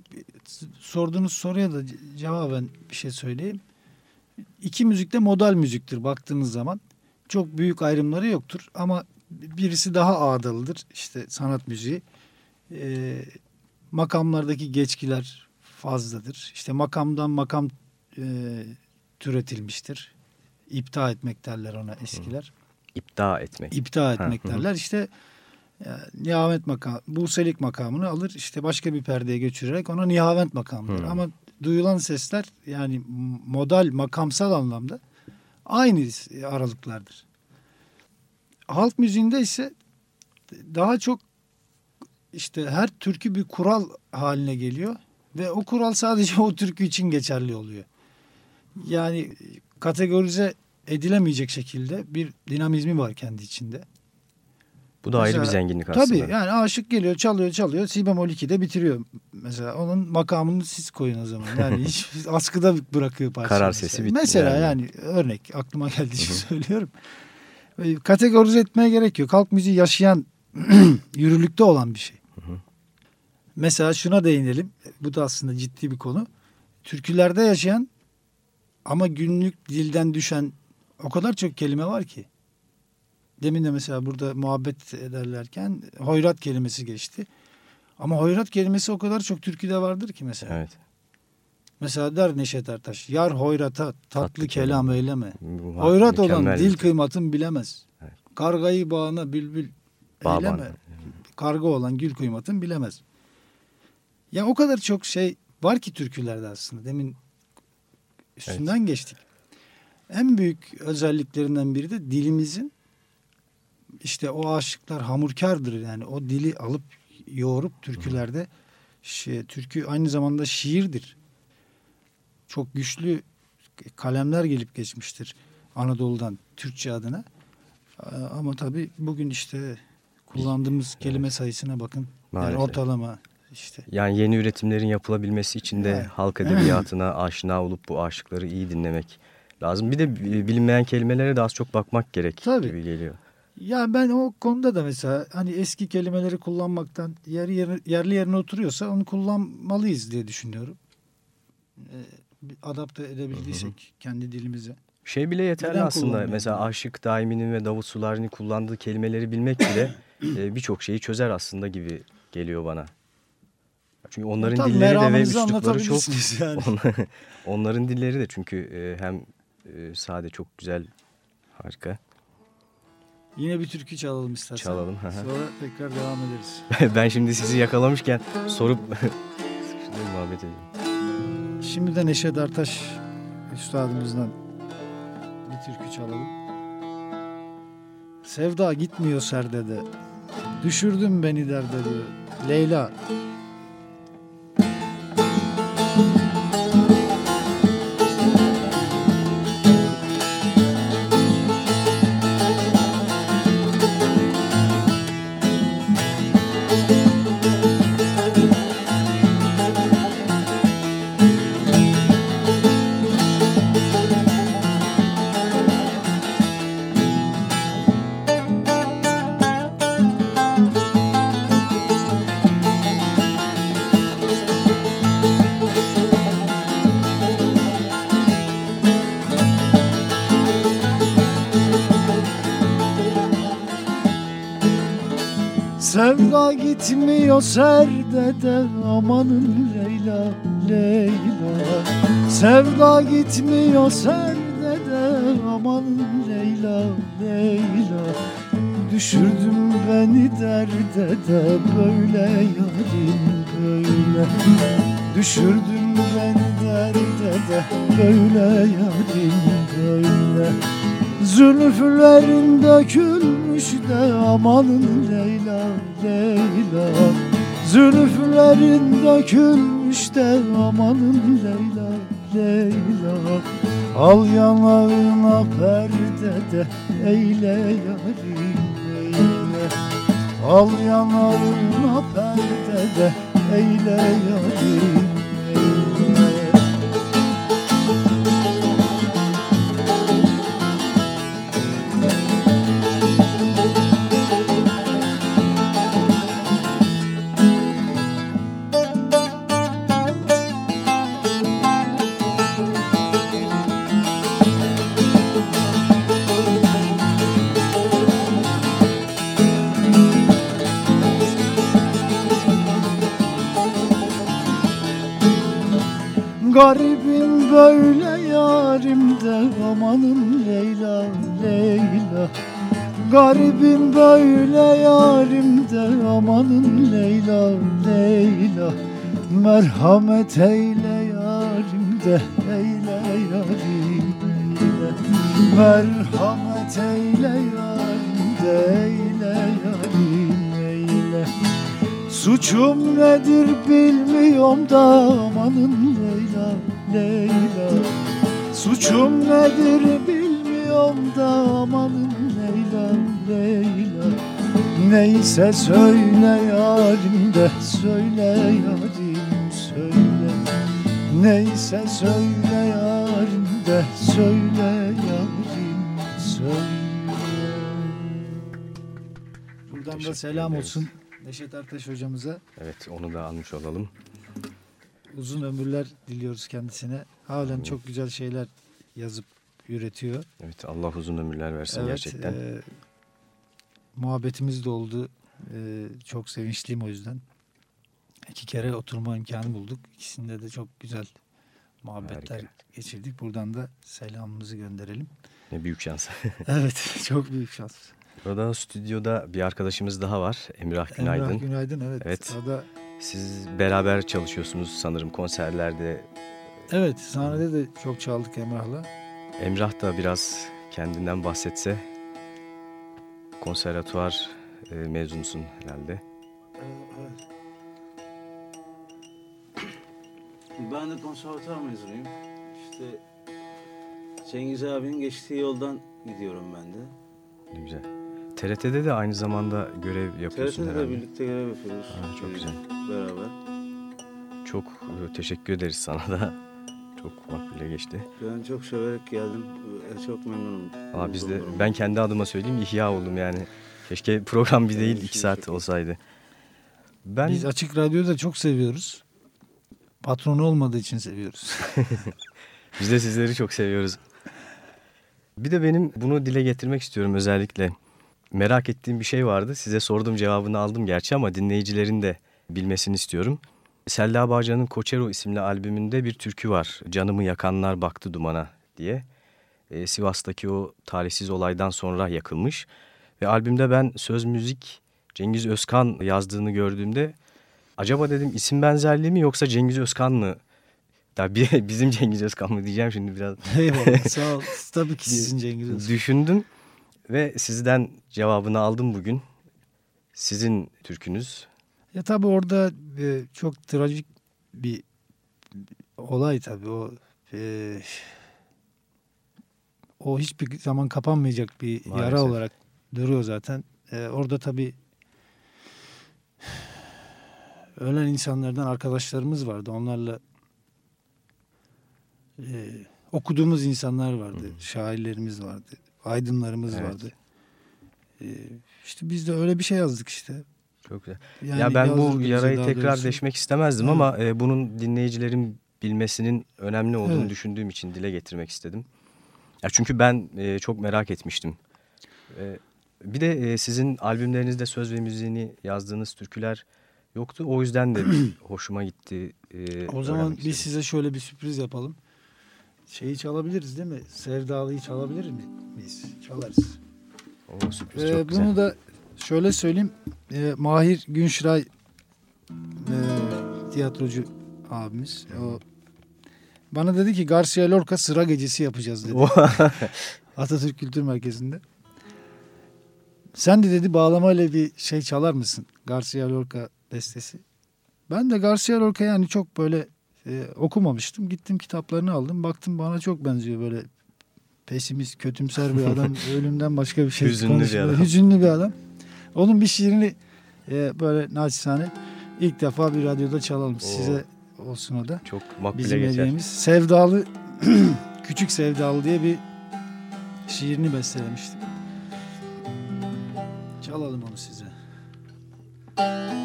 A: sorduğunuz soruya da ce- cevaben bir şey söyleyeyim. İki müzik de modal müziktir baktığınız zaman. Çok büyük ayrımları yoktur ama birisi daha ağdalıdır. İşte sanat müziği. Ee, makamlardaki geçkiler fazladır. İşte makamdan makam e, türetilmiştir. İpta etmek derler ona eskiler.
B: İpta etmek.
A: İpta etmek derler. İşte yani nihavet makam, Buselik makamını alır. işte başka bir perdeye götürerek ona nihavent makamı der.
B: Hı.
A: Ama duyulan sesler yani modal makamsal anlamda aynı aralıklardır. Halk müziğinde ise daha çok işte her türkü bir kural haline geliyor ve o kural sadece o türkü için geçerli oluyor. Yani kategorize edilemeyecek şekilde bir dinamizmi var kendi içinde.
B: Bu da ayrı bir
A: Mesela-
B: zenginlik aslında.
A: Tabii yani aşık geliyor çalıyor çalıyor si bemol 2'de bitiriyor. Mesela onun makamını siz koyun o zaman. Yani hiç askıda bırakıyor parçayı.
B: Karar
A: mesela.
B: sesi bitti
A: Mesela
B: yani.
A: yani. örnek aklıma geldiği için söylüyorum. Kategorize etmeye gerek yok. Halk müziği yaşayan yürürlükte olan bir şey. Mesela şuna değinelim. Bu da aslında ciddi bir konu. Türkülerde yaşayan ama günlük dilden düşen o kadar çok kelime var ki. Demin de mesela burada muhabbet ederlerken hoyrat kelimesi geçti. Ama hoyrat kelimesi o kadar çok türküde vardır ki mesela.
B: Evet.
A: Mesela der Neşet Ertaş, yar hoyrata tatlı,
B: Tatlı
A: kelam
B: kelam.
A: eyleme.
B: Bu
A: Hoyrat olan dil
B: bir-
A: kıymatın bilemez.
B: Evet.
A: Kargayı bağına bülbül
B: Bağ
A: eyleme.
B: bağına.
A: Karga olan gül kıymatın bilemez. Ya o kadar çok şey var ki türkülerde aslında. Demin üstünden geçtik. En büyük özelliklerinden biri de dilimizin işte o aşıklar hamurkardır yani o dili alıp yoğurup türkülerde şey, türkü aynı zamanda şiirdir. Çok güçlü kalemler gelip geçmiştir Anadolu'dan Türkçe adına. Ama tabii bugün işte kullandığımız kelime sayısına bakın. Yani
B: Maalesef.
A: ortalama işte.
B: Yani yeni üretimlerin yapılabilmesi için de
A: Evet.
B: halk edebiyatına aşina olup bu aşıkları iyi dinlemek lazım. Bir de bilinmeyen kelimelere de az çok bakmak gerek
A: Tabii.
B: gibi geliyor.
A: Ya ben o konuda da mesela hani eski kelimeleri kullanmaktan yer, yer- yerli yerine oturuyorsa onu kullanmalıyız diye düşünüyorum. Bir adapte edebildiysek kendi dilimize.
B: Şey bile yeterli
A: Neden
B: aslında. Mesela? Aşık Daimi'nin ve Davut Sulari'nin kullandığı kelimeleri bilmek bile e, birçok şeyi çözer aslında gibi geliyor bana. Çünkü onların
A: Tabii
B: dilleri de ve üslupları çok
A: yani.
B: On- onların dilleri de çünkü e, hem e, sade çok güzel harika.
A: Yine bir türkü çalalım istersen.
B: Çalalım.
A: Sonra tekrar devam ederiz.
B: ben şimdi sizi yakalamışken sorup sıkıştırayım muhabbet edeyim.
A: Şimdi de Neşet Ertaş üstadımızdan bir türkü çalalım. Sevda gitmiyor serdede. Düşürdün beni derde diyor. Leyla. Sevda gitmiyor serdede amanın Leyla Leyla. Sevda gitmiyor serdede amanın Leyla Leyla. Düşürdün beni derde de böyle yarim böyle. Düşürdün beni derde de böyle yarim böyle Zülfülerin dökülmüş de amanın Leyla Leyla. Zülfülerin dökülmüş de amanın Leyla Leyla. Al yanağına perde de eyle yarim eyle. Al yanağına perde de eyle yarim Garibim böyle yarim de amanın Leyla Leyla. Merhamet eyle yarim de eyle yarim eyle Merhamet eyle yarim de eyle yarim eyle Suçum nedir bilmiyorum da amanın Leyla Leyla. Suçum nedir bilmiyorum da Leyla Neyse söyle yarim de söyle yarim söyle Neyse söyle yarim de söyle yarim söyle Buradan da selam olsun Neşet Ertaş hocamıza.
B: Evet onu da almış olalım.
A: Uzun ömürler diliyoruz kendisine. Halen
B: Amin.
A: çok güzel şeyler yazıp üretiyor.
B: Evet Allah uzun ömürler versin gerçekten.
A: e, muhabbetimiz de oldu. E, çok sevinçliyim o yüzden. İki kere oturma imkanı bulduk. İkisinde de çok güzel muhabbetler
B: Harika.
A: geçirdik. Buradan da selamımızı gönderelim.
B: Ne büyük şans.
A: evet çok büyük şans.
B: Burada stüdyoda bir arkadaşımız daha var. Emrah Günaydın.
A: Emrah Günaydın evet.
B: Evet.
A: O da,
B: Siz beraber çalışıyorsunuz sanırım konserlerde.
A: evet sahnede de çok çaldık Emrah'la.
B: Emrah da biraz kendinden bahsetse. Konservatuvar e, mezunusun herhalde.
E: Evet. Ben de konservatuar mezunuyum. İşte Cengiz abinin geçtiği yoldan gidiyorum ben de.
B: Ne güzel. TRT'de de aynı zamanda görev yapıyorsun
E: TRT'de de
B: herhalde.
E: birlikte görev yapıyoruz.
B: Ha, çok güzel.
E: Beraber.
B: Çok e, teşekkür ederiz sana da. Çok makbule geçti.
E: Ben çok severek geldim. Çok memnunum.
B: Valla biz de ben kendi adıma söyleyeyim ihya oldum yani. Keşke program bir değil iki saat olsaydı. Ben
A: Biz Açık Radyo'yu da çok seviyoruz. Patronu olmadığı için seviyoruz.
B: Biz de sizleri çok seviyoruz. Bir de benim bunu dile getirmek istiyorum özellikle. Merak ettiğim bir şey vardı. Size sordum cevabını aldım gerçi ama dinleyicilerin de bilmesini istiyorum. Selda Bağcan'ın Koçero isimli albümünde bir türkü var. Canımı yakanlar baktı dumana diye. Ee, Sivas'taki o talihsiz olaydan sonra yakılmış. Ve albümde ben söz müzik Cengiz Özkan yazdığını gördüğümde acaba dedim isim benzerliği mi yoksa Cengiz Özkan mı ya bir, bizim Cengiz Özkan mı diyeceğim şimdi biraz
A: Eyvallah sağ ol. Tabii ki sizin Cengiz Özkan.
B: düşündüm ve sizden cevabını aldım bugün. Sizin türkünüz.
A: Ya tabii orada e, çok trajik bir olay tabii o e, o hiçbir zaman kapanmayacak bir yara
B: Maalesef.
A: olarak duruyor zaten. E, orada tabii ölen insanlardan arkadaşlarımız vardı. Onlarla e, okuduğumuz insanlar vardı. Şairlerimiz vardı. Aydınlarımız
B: Evet.
A: vardı. E, işte biz de öyle bir şey yazdık işte.
B: Çok güzel.
A: Yani
B: ya ben bu yarayı tekrar
A: doğrusu.
B: deşmek istemezdim
A: Evet.
B: ama e, bunun dinleyicilerin bilmesinin önemli olduğunu
A: Evet.
B: düşündüğüm için dile getirmek istedim. Ya çünkü ben e, çok merak etmiştim. E, bir de e, sizin albümlerinizde söz ve müziğini yazdığınız türküler yoktu. O yüzden de hoşuma gitti. e,
A: O zaman biz size şöyle bir sürpriz yapalım. Şeyi çalabiliriz değil mi? Sevdalıyı çalabilir mi? Biz çalarız.
B: O sürpriz
A: Ee,
B: çok güzel.
A: bunu da şöyle söyleyeyim. Ee, Mahir Günşiray e, tiyatrocu abimiz. O bana dedi ki Garcia Lorca sıra gecesi yapacağız dedi. Atatürk Kültür Merkezi'nde. Sen de dedi bağlamayla bir şey çalar mısın? Garcia Lorca bestesi. Ben de Garcia Lorca yani çok böyle e, okumamıştım. Gittim kitaplarını aldım. Baktım bana çok benziyor böyle pesimist, kötümser bir adam. Ölümden başka bir şey
B: Hüzünlü bir
A: konuşmuyor.
B: adam.
A: Hüzünlü bir adam. Onun bir şiirini e, böyle naçizane ilk defa bir radyoda çalalım.
B: Oo.
A: Size olsun o da.
B: çok makbule
A: Bizim
B: geçer.
A: hediyemiz. Sevdalı, Küçük Sevdalı diye bir şiirini bestelemiştim. Çalalım onu size. Sevdalı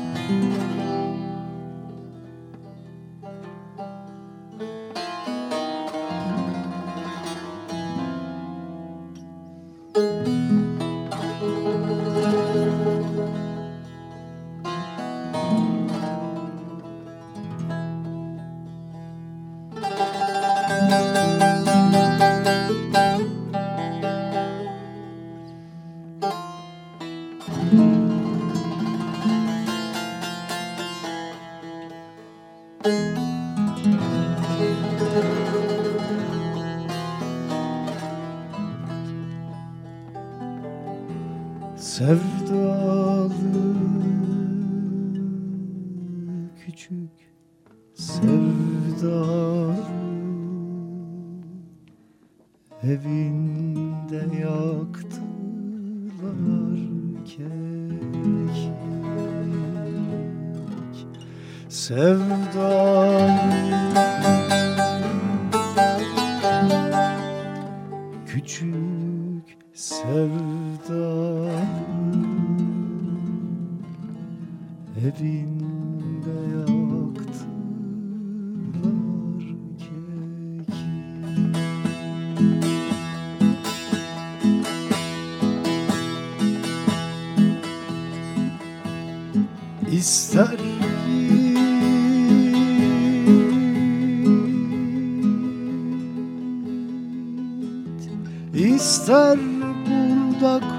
A: ister burada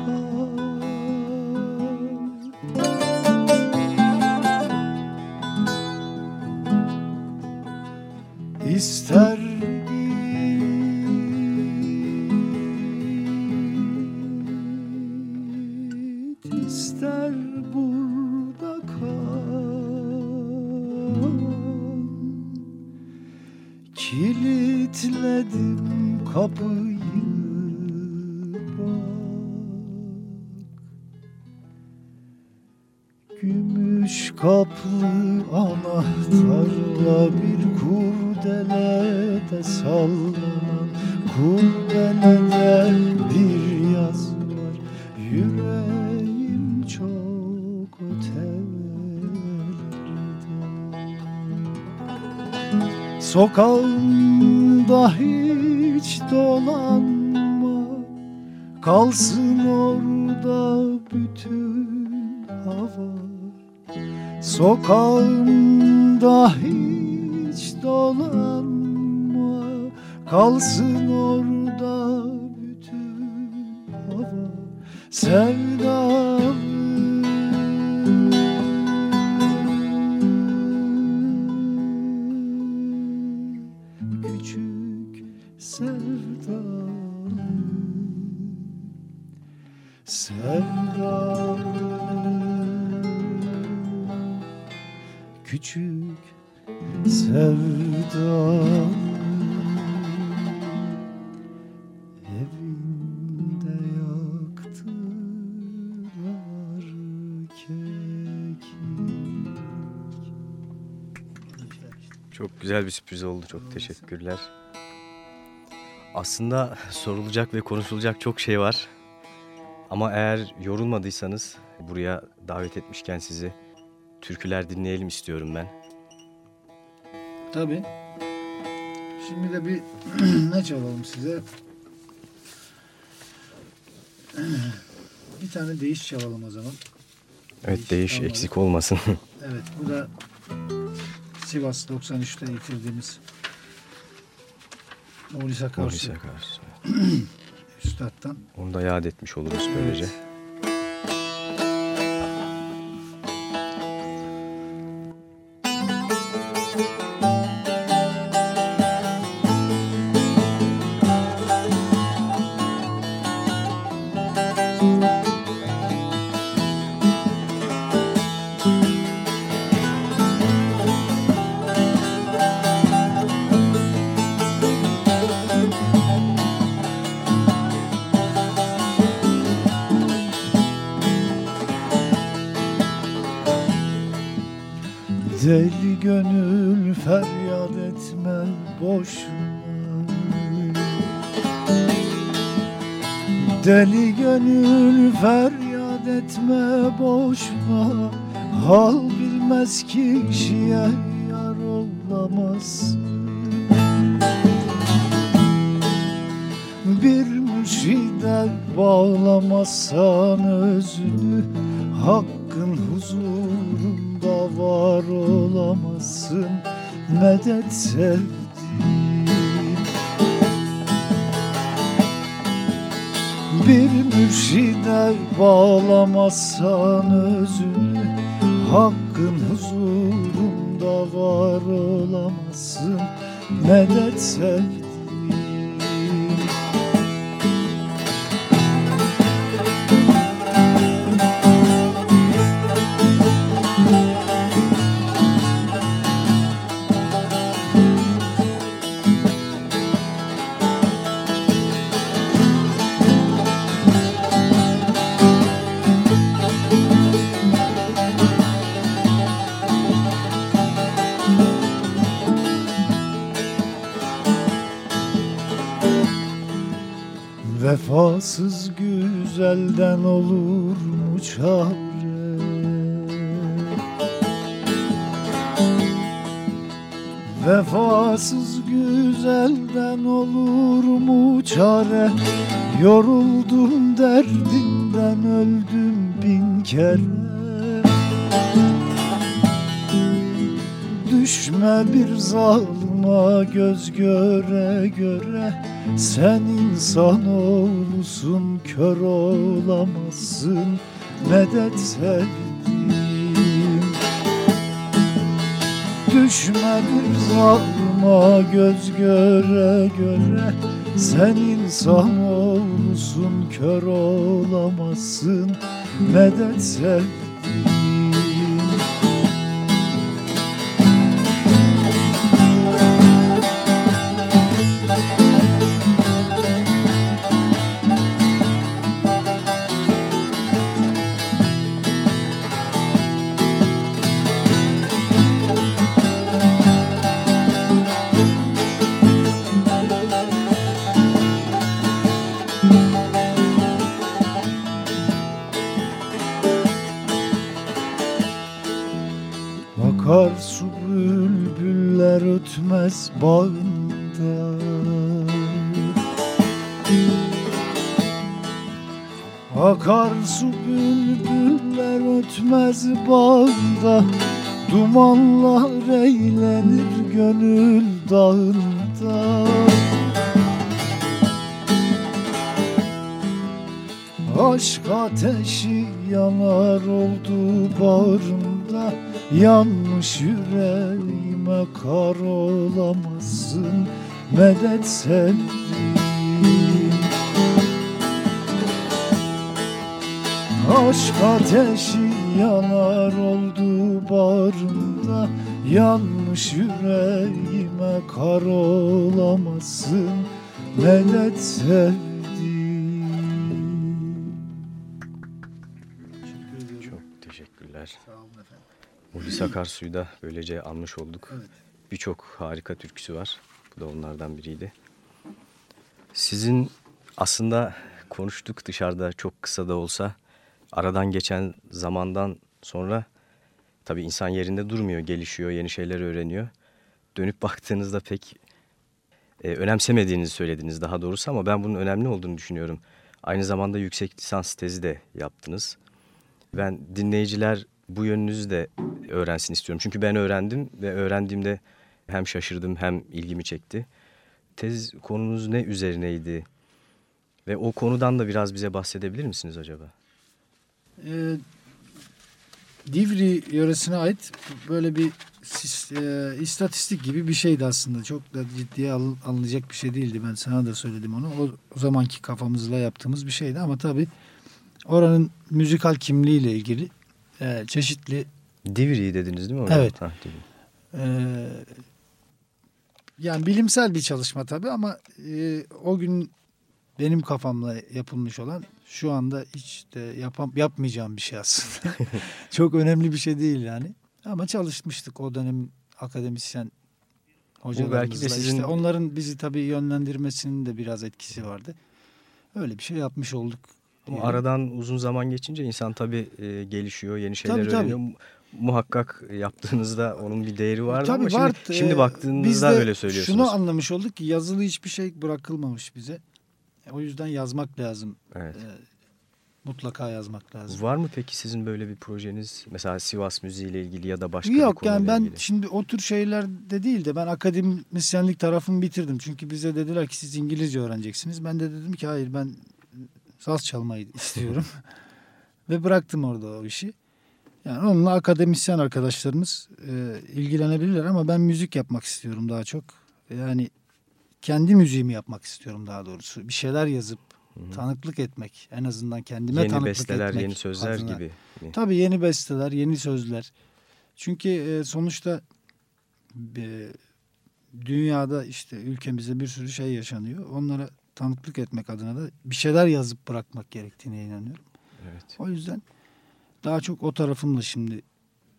D: Sokağımda hiç dolanma Kalsın orada bütün hava. Sevdam
B: güzel bir sürpriz oldu. Çok teşekkürler. Aslında sorulacak ve konuşulacak çok şey var. Ama eğer yorulmadıysanız buraya davet etmişken sizi türküler dinleyelim istiyorum ben.
A: Tabii. Şimdi de bir ne çalalım size? Bir tane değiş çalalım o zaman.
B: Evet değiş
A: Tamam.
B: eksik olmasın.
A: Evet bu da Sivas 93'te yitirdiğimiz Maurice Akarsu
B: Maurice Akarsu.
A: Üstad'dan.
B: Onu da yad etmiş oluruz böylece.
A: Evet.
D: Düşme bir zalıma göz göre göre. Sen insan olsun kör olamazsın. Medet sevdiğim. Düşme bir zalıma göz göre göre. Sen insan olsun kör olamazsın. Medet sevdiğim Dumanlar eğlenir gönül dağında. Aşk ateşi yanar oldu bağrımda. Yanmış yüreğime kar olamazsın Medet sevdiğim. Aşk ateşi yanar oldu bağrımda Yanmış yüreğime kar olamazsın Medet sevdiğim
B: Çok teşekkürler.
A: Sağ olun efendim.
B: Muhlis Akarsu'yu da böylece anmış olduk.
A: Evet.
B: Birçok harika türküsü var. Bu da onlardan biriydi. Sizin aslında konuştuk dışarıda çok kısa da olsa aradan geçen zamandan sonra tabii insan yerinde durmuyor, gelişiyor, yeni şeyler öğreniyor. Dönüp baktığınızda pek e, önemsemediğinizi söylediniz daha doğrusu ama ben bunun önemli olduğunu düşünüyorum. Aynı zamanda yüksek lisans tezi de yaptınız. Ben dinleyiciler bu yönünüzü de öğrensin istiyorum. Çünkü ben öğrendim ve öğrendiğimde hem şaşırdım hem ilgimi çekti. Tez konunuz ne üzerineydi? Ve o konudan da biraz bize bahsedebilir misiniz acaba?
A: Ee, Divri yöresine ait böyle bir e, istatistik gibi bir şeydi aslında. Çok da ciddiye al- alınacak bir şey değildi. Ben sana da söyledim onu. O, o zamanki kafamızla yaptığımız bir şeydi ama tabii oranın müzikal kimliğiyle ilgili e, çeşitli
B: Divri'yi dediniz değil mi? hocam?
A: Evet.
B: Ha, Divri.
A: Ee, yani bilimsel bir çalışma tabii ama e, o gün benim kafamla yapılmış olan şu anda hiç de yapam, yapmayacağım bir şey aslında. Çok önemli bir şey değil yani. Ama çalışmıştık o dönem akademisyen hocalarımızla.
B: sizin-
A: işte onların bizi tabii yönlendirmesinin de biraz etkisi vardı. Öyle bir şey yapmış olduk.
B: Ama
A: Yani.
B: aradan uzun zaman geçince insan tabii e, gelişiyor, yeni şeyler
A: Tabii, tabii.
B: öğreniyor. Mu- Muhakkak yaptığınızda onun bir değeri vardı
A: Tabii
B: ama
A: var.
B: şimdi, şimdi
A: Ee,
B: baktığınızda
A: biz de
B: öyle söylüyorsunuz.
A: Şunu anlamış olduk ki yazılı hiçbir şey bırakılmamış bize. O yüzden yazmak lazım.
B: Evet.
A: E, mutlaka yazmak lazım.
B: Var mı peki sizin böyle bir projeniz? Mesela Sivas müziği ile ilgili ya da başka bir
A: Yok
B: konuyla
A: yani ben
B: ilgili?
A: şimdi o tür şeylerde değil de ben akademisyenlik tarafımı bitirdim. Çünkü bize dediler ki siz İngilizce öğreneceksiniz. Ben de dedim ki hayır ben saz çalmayı istiyorum. Ve bıraktım orada o işi. Yani onunla akademisyen arkadaşlarımız e, ilgilenebilirler ama ben müzik yapmak istiyorum daha çok. Yani kendi müziğimi yapmak istiyorum daha doğrusu. Bir şeyler yazıp tanıklık etmek. En azından kendime
B: yeni
A: tanıklık
B: besteler,
A: etmek
B: yeni sözler
A: adına.
B: gibi. mi?
A: Tabii yeni besteler, yeni sözler. Çünkü e, sonuçta e, dünyada işte ülkemizde bir sürü şey yaşanıyor. Onlara tanıklık etmek adına da bir şeyler yazıp bırakmak gerektiğine inanıyorum.
B: Evet.
A: O yüzden daha çok o tarafımla şimdi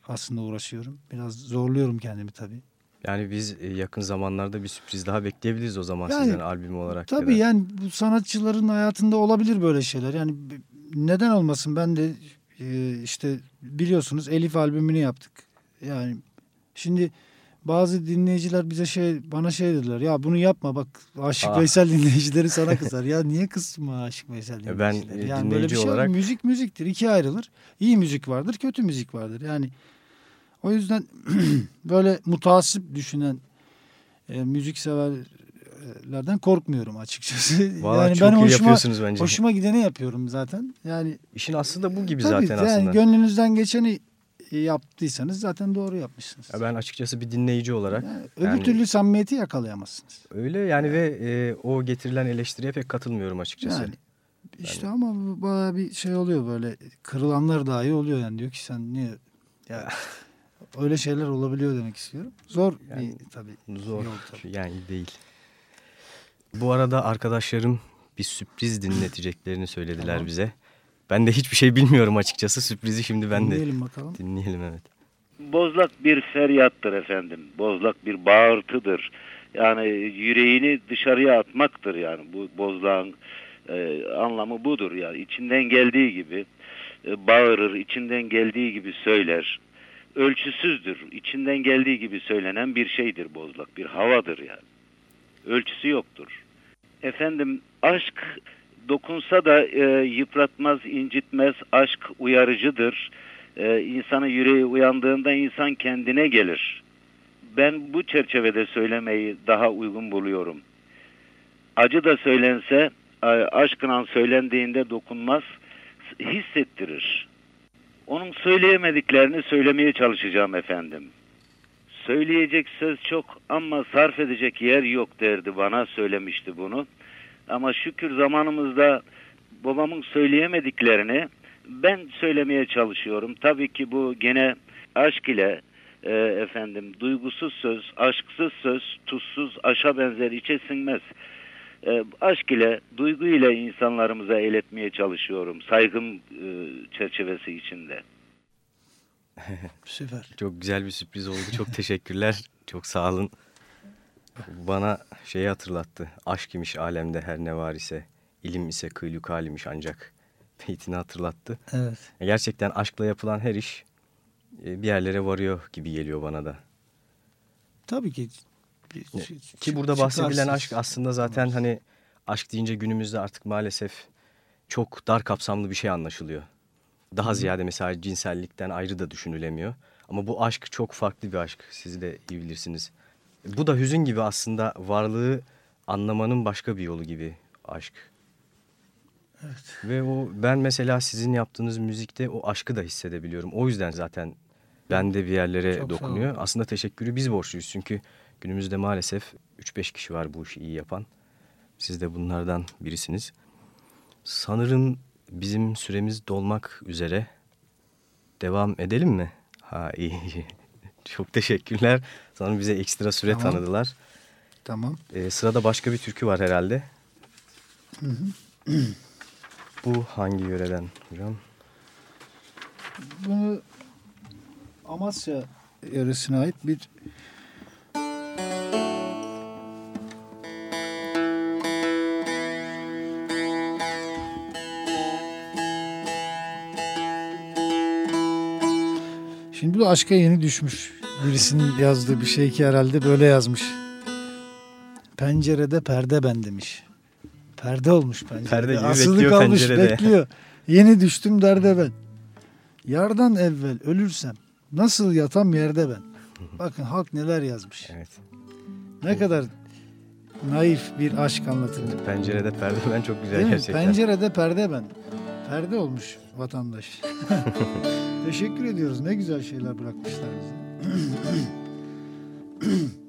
A: aslında uğraşıyorum. Biraz zorluyorum kendimi tabii.
B: Yani biz e, yakın zamanlarda bir sürpriz daha bekleyebiliriz o zaman
A: Yani,
B: sizden albüm olarak. ya
A: Tabii
B: da.
A: yani bu sanatçıların hayatında olabilir böyle şeyler. Yani neden olmasın? Ben de e, işte biliyorsunuz Elif albümünü yaptık. Yani şimdi bazı dinleyiciler bize şey bana şey dediler. Ya bunu yapma bak Aşık
B: Ah.
A: Veysel dinleyicileri sana kızar. ya niye kızma Aşık Veysel
B: Ya ben,
A: dinleyicileri?
B: e,
A: yani böyle bir
B: dinleyici
A: şey
B: olarak-.
A: Müzik müziktir. ikiye ayrılır. İyi müzik vardır, kötü müzik vardır. Yani o yüzden böyle mutasip düşünen e, müzik severlerden korkmuyorum açıkçası.
B: Vallahi
A: yani
B: çok
A: ben
B: iyi
A: hoşuma,
B: yapıyorsunuz bence.
A: hoşuma gideni yapıyorum zaten. Yani
B: İşin aslında bu gibi
A: tabii,
B: zaten
A: yani
B: aslında.
A: gönlünüzden geçeni yaptıysanız zaten doğru yapmışsınız.
B: Ya ben açıkçası bir dinleyici olarak
A: Yani öbür
B: yani-
A: türlü samimiyeti yakalayamazsınız.
B: öyle yani ve e, o getirilen eleştiriye pek katılmıyorum açıkçası.
A: Yani işte ama bu bayağı bir şey oluyor böyle kırılanlar dahi oluyor yani diyor ki sen niye ya öyle şeyler olabiliyor demek istiyorum. Zor
B: Yani
A: bir tabii.
B: Zor
A: yol tabii.
B: yani değil. Bu arada arkadaşlarım bir sürpriz dinleteceklerini söylediler
A: Tamam.
B: bize. Ben de hiçbir şey bilmiyorum açıkçası. Sürprizi şimdi ben de
A: Dinleyelim bakalım.
B: dinleyelim evet.
F: Bozlak bir feryattır efendim. Bozlak bir bağırtıdır. Yani yüreğini dışarıya atmaktır yani. Bu bozlağın e, anlamı budur yani. İçinden geldiği gibi e, bağırır, içinden geldiği gibi söyler. Ölçüsüzdür. İçinden geldiği gibi söylenen bir şeydir bozlak. Bir havadır yani. Ölçüsü yoktur. Efendim aşk dokunsa da e, yıpratmaz, incitmez. Aşk uyarıcıdır. E, insanın yüreği uyandığında insan kendine gelir. Ben bu çerçevede söylemeyi daha uygun buluyorum. Acı da söylense aşkla söylendiğinde dokunmaz, hissettirir. Onun söyleyemediklerini söylemeye çalışacağım efendim. Söyleyecek söz çok ama sarf edecek yer yok derdi bana söylemişti bunu. Ama şükür zamanımızda babamın söyleyemediklerini ben söylemeye çalışıyorum. Tabii ki bu gene aşk ile e, efendim duygusuz söz, aşksız söz, tuzsuz aşa benzer içe sinmez. E, aşk ile, duygu ile insanlarımıza eletmeye çalışıyorum. Saygım e, çerçevesi içinde.
A: Süper.
B: Çok güzel bir sürpriz oldu. Çok teşekkürler. Çok sağ olun. Bana şeyi hatırlattı. Aşk imiş alemde her ne var ise. ilim ise kıyluk halimiş ancak. Beytini hatırlattı.
A: Evet.
B: Gerçekten aşkla yapılan her iş e, bir yerlere varıyor gibi geliyor bana da.
A: Tabii ki.
B: Ki burada bahsedilen aşk aslında zaten hani aşk deyince günümüzde artık maalesef çok dar kapsamlı bir şey anlaşılıyor. Daha ziyade mesela cinsellikten ayrı da düşünülemiyor. Ama bu aşk çok farklı bir aşk. Siz de iyi bilirsiniz. Bu da hüzün gibi aslında varlığı anlamanın başka bir yolu gibi aşk.
A: Evet.
B: Ve o ben mesela sizin yaptığınız müzikte o aşkı da hissedebiliyorum. O yüzden zaten bende bir yerlere
A: Çok
B: dokunuyor. Aslında teşekkürü biz borçluyuz. Çünkü günümüzde maalesef 3-5 kişi var bu işi iyi yapan. Siz de bunlardan birisiniz. Sanırım bizim süremiz dolmak üzere. Devam edelim mi? Ha iyi. Çok teşekkürler. Sanırım bize ekstra süre
A: Tamam.
B: tanıdılar.
A: Tamam.
B: Ee, sırada başka bir türkü var herhalde. Bu hangi yöreden hocam?
A: Bunu Amasya yöresine ait bir Bu aşka yeni düşmüş. Birisinin yazdığı bir şey ki herhalde böyle yazmış. Pencerede perde ben demiş. Perde olmuş pencerede.
B: Perde gibi
A: Asılı
B: bekliyor
A: kalmış
B: pencerede.
A: bekliyor. Yeni düştüm derde ben. Yardan evvel ölürsem nasıl yatam yerde ben. Bakın halk neler yazmış.
B: Evet.
A: Ne kadar naif bir aşk anlatımı.
B: Pencerede perde ben çok güzel
A: Değil mi?
B: gerçekten.
A: Pencerede perde ben. Perde olmuş vatandaş. Teşekkür ediyoruz. Ne güzel şeyler bırakmışlar bize.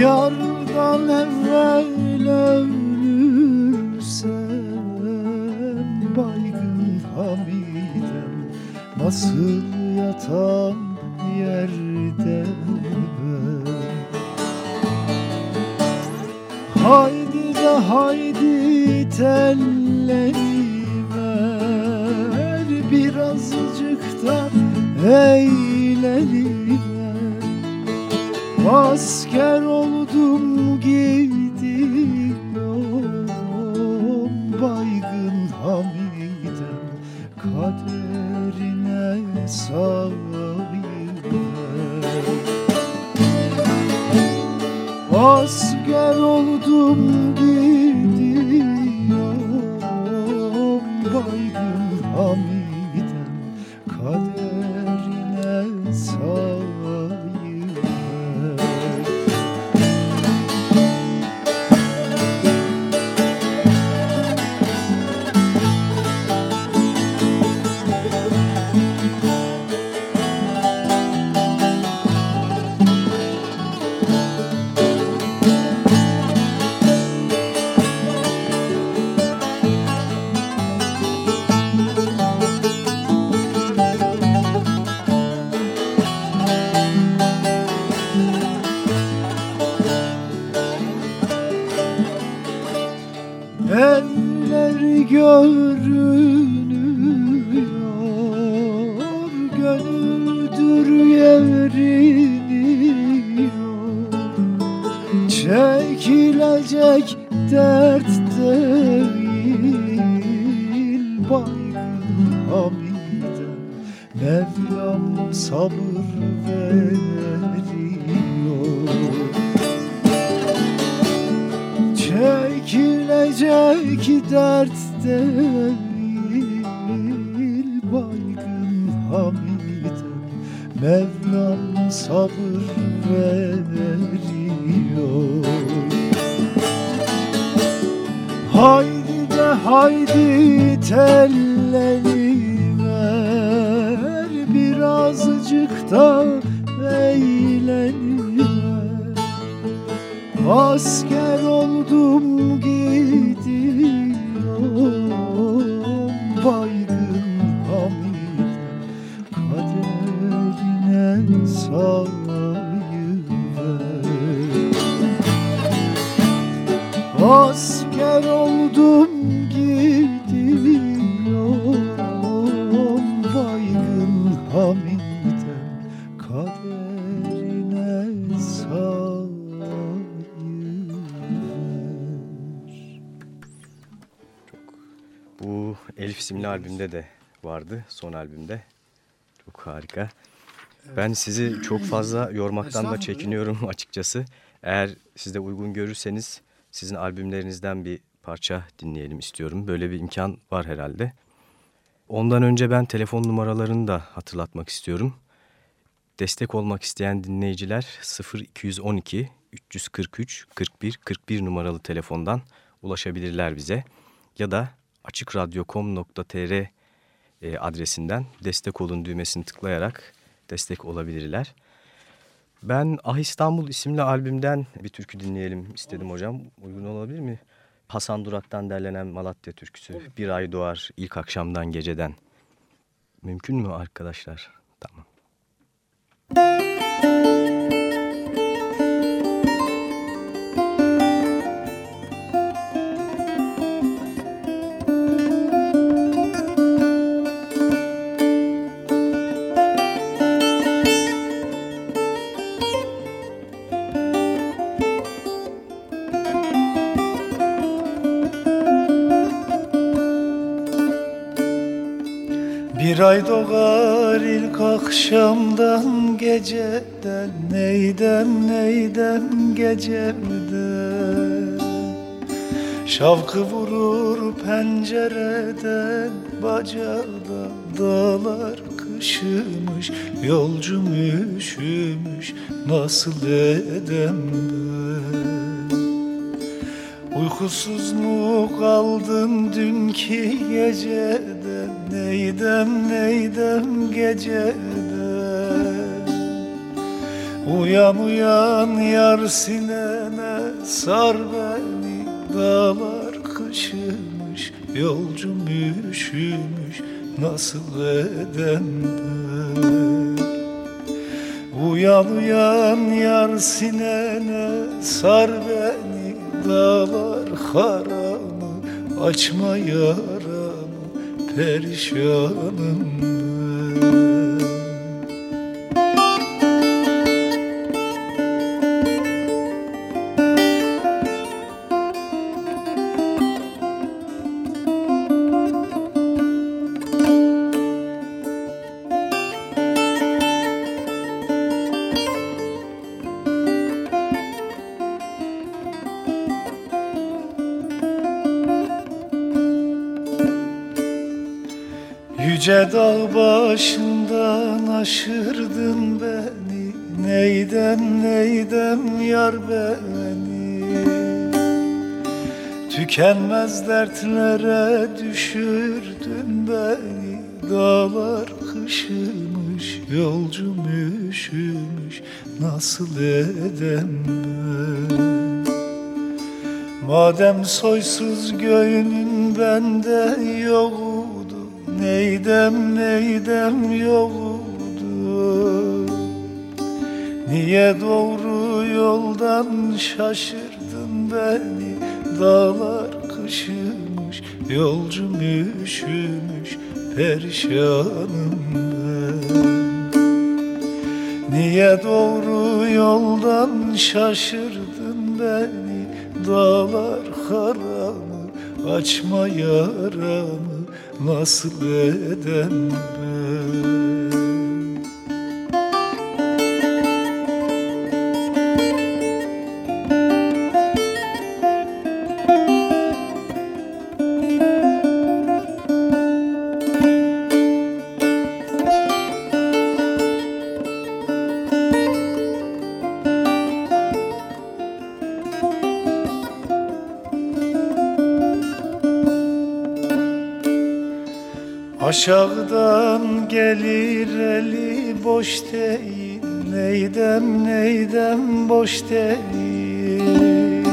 A: Yardan evvel ölürsem Baygın Hamidem Nasıl yatam yerde ben? Haydi de haydi telleri ver Birazcık da eğleniver Asker oldum gidiyorum Baygın Hamidem Kaderine sahibim Asker oldum Birazcık da eğleniver Asker oldum gidiyorum. Baygın hamiden Kaderine sayıver Asker oldum
B: isimli albümde de vardı, son albümde. Çok harika. Ben sizi çok fazla yormaktan da çekiniyorum açıkçası. Eğer siz de uygun görürseniz sizin albümlerinizden bir parça dinleyelim istiyorum. Böyle bir imkan var herhalde. Ondan önce ben telefon numaralarını da hatırlatmak istiyorum. Destek olmak isteyen dinleyiciler 0212 343 41 41 numaralı telefondan ulaşabilirler bize. Ya da açıkradyo.com.tr e, adresinden destek olun düğmesini tıklayarak destek olabilirler. Ben Ah İstanbul isimli albümden bir türkü dinleyelim istedim hocam. Uygun olabilir mi? Hasan Durak'tan derlenen Malatya türküsü. Bir ay doğar ilk akşamdan geceden. Mümkün mü arkadaşlar? Tamam.
A: Bir ay doğar ilk akşamdan geceden Neydem neydem gecemde? Şavkı vurur pencereden bacada Dağlar kışımış. Yolcum üşümüş Nasıl edem ben Uykusuz mu kaldın dünkü gecede Neydem neydem gecede Uyan uyan yar sinene sar beni Dağlar kışımış yolcum üşümüş Nasıl edem ben? Uyan uyan yar sinene sar beni Dağlar haramı açma yaramı Perişanım ben Dağ başından aşırdın beni. Neydem neydem yar beni? Tükenmez dertlere düşürdün beni. Dağlar kışımış yolcum üşümüş. Nasıl edem ben? Madem soysuz göğünün bende yoktu Neydem neydem yoktu Niye doğru yoldan şaşırdın beni? Dağlar kışı
D: Yolcum üşümüş perişanım Niye doğru yoldan şaşırdın beni? Dağlar karanı açma yaramı Nasıl edem ben Aşağıdan gelir eli boş değil Neydem neydem boş değil.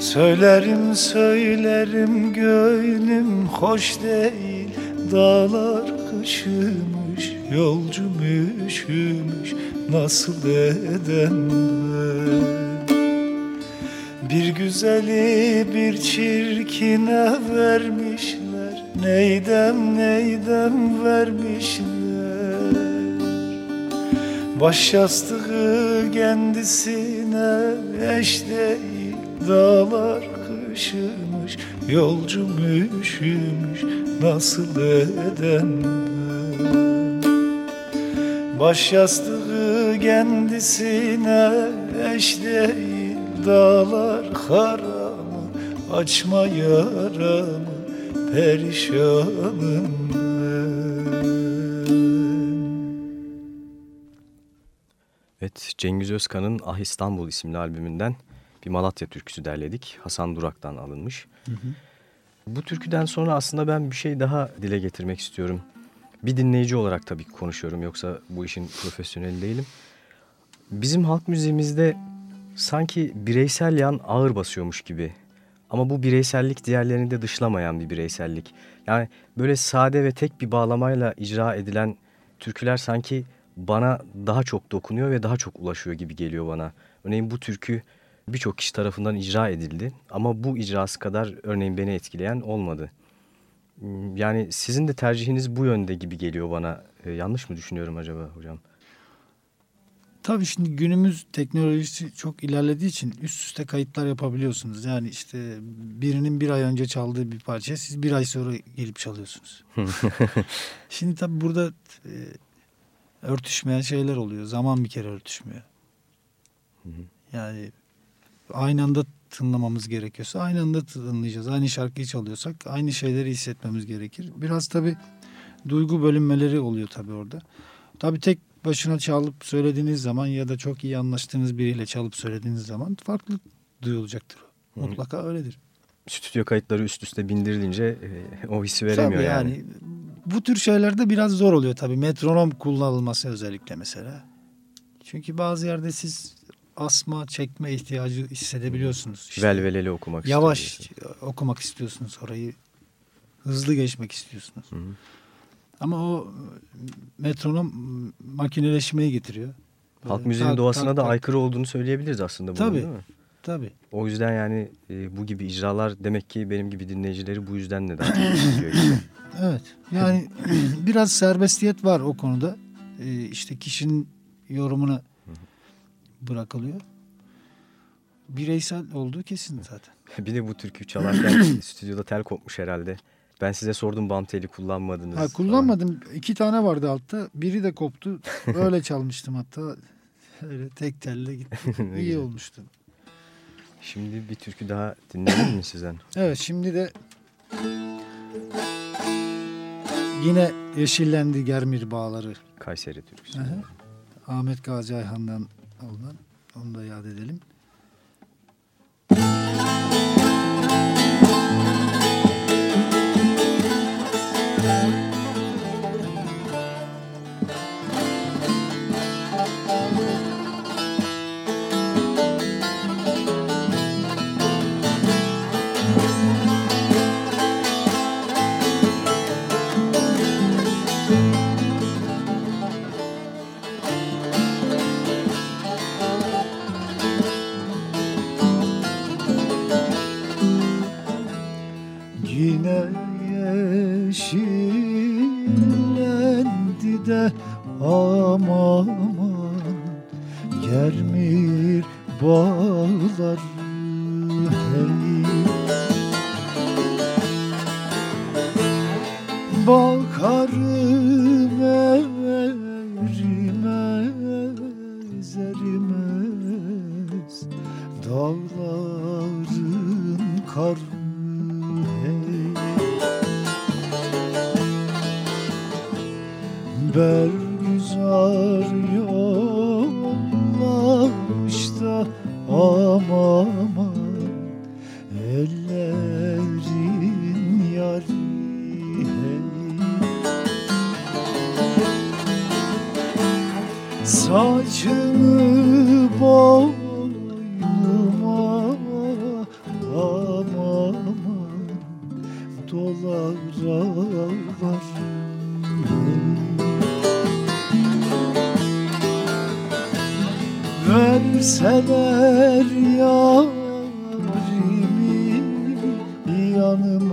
D: Söylerim söylerim gönlüm hoş değil. Dağlar kışımış yolcum üşümüş Nasıl edem ben? Bir güzeli bir çirkine vermişler Neydem neydem vermişler? Baş yastığı kendisine eş değil Dağlar kışımış Yolcum üşümüş Nasıl edem ben Baş yastığı kendisine eş değil Dağlar karamı açma yaramı Perişanım
B: Evet, Cengiz Özkan'ın Ah İstanbul isimli albümünden bir Malatya türküsü derledik. Hasan Durak'tan alınmış. Bu türküden sonra aslında ben bir şey daha dile getirmek istiyorum. Bir dinleyici olarak tabii ki konuşuyorum yoksa bu işin profesyoneli değilim. Bizim halk müziğimizde sanki bireysel yan ağır basıyormuş gibi. Ama bu bireysellik diğerlerini de dışlamayan bir bireysellik. Yani böyle sade ve tek bir bağlamayla icra edilen türküler sanki bana daha çok dokunuyor ve daha çok ulaşıyor gibi geliyor bana. Örneğin bu türkü birçok kişi tarafından icra edildi ama bu icrası kadar örneğin beni etkileyen olmadı. Hmm, Yani sizin de tercihiniz bu yönde gibi geliyor bana. E, yanlış mı düşünüyorum acaba hocam?
A: Tabii şimdi günümüz teknolojisi çok ilerlediği için üst üste kayıtlar yapabiliyorsunuz. Yani işte birinin bir ay önce çaldığı bir parçayı siz bir ay sonra gelip çalıyorsunuz. şimdi tabii burada e, örtüşmeyen şeyler oluyor. Zaman bir kere örtüşmüyor. Yani aynı anda tınlamamız gerekiyorsa aynı anda tınlayacağız. Aynı şarkıyı çalıyorsak aynı şeyleri hissetmemiz gerekir. Biraz tabii duygu bölünmeleri oluyor tabii orada. Tabii tek başına çalıp söylediğiniz zaman ya da çok iyi anlaştığınız biriyle çalıp söylediğiniz zaman farklı duyulacaktır. o.
B: Hı.
A: Mutlaka öyledir.
B: Stüdyo kayıtları üst üste bindirilince e, o hissi veremiyor
A: Tabii
B: yani.
A: yani. Bu tür şeylerde biraz zor oluyor tabii. Metronom kullanılması özellikle mesela. Çünkü bazı yerde siz asma çekme ihtiyacı hissedebiliyorsunuz. İşte
B: Velveleli okumak
A: yavaş
B: istiyorsun.
A: okumak istiyorsunuz orayı. Hızlı geçmek istiyorsunuz.
B: Hı hı.
A: Ama o metronom makineleşmeyi getiriyor.
B: Halk
A: Böyle
B: müziğinin
A: tak,
B: doğasına
A: tak,
B: da
A: tak.
B: aykırı olduğunu söyleyebiliriz aslında bunun
A: Tabii.
B: değil mi?
A: Tabii.
B: O yüzden yani e, bu gibi icralar demek ki benim gibi dinleyicileri bu yüzden çok istiyor işte.
A: Evet. Yani biraz serbestiyet var o konuda. Ee, işte kişinin yorumuna bırakılıyor. Bireysel olduğu kesin zaten.
B: Bir de bu türküyü çalarken stüdyoda tel kopmuş herhalde. Ben size sordum bam teli kullanmadınız.
A: Ha, kullanmadım. İki tane vardı altta. Biri de koptu. Öyle çalmıştım hatta. Öyle tek telle gitti.
B: Ne
A: İyi olmuştu.
B: Şimdi bir türkü daha dinleyelim mi sizden?
A: Evet şimdi de yine yeşillendi Germir bağları.
B: Kayseri türküsü.
A: Aha. Ahmet Gazi Ayhan'dan alınan. Onu da yad edelim. De aman Germir bağlar hey. Bakarım Saçını boynuma aman dolar ağlar Verseler yarimi yanıma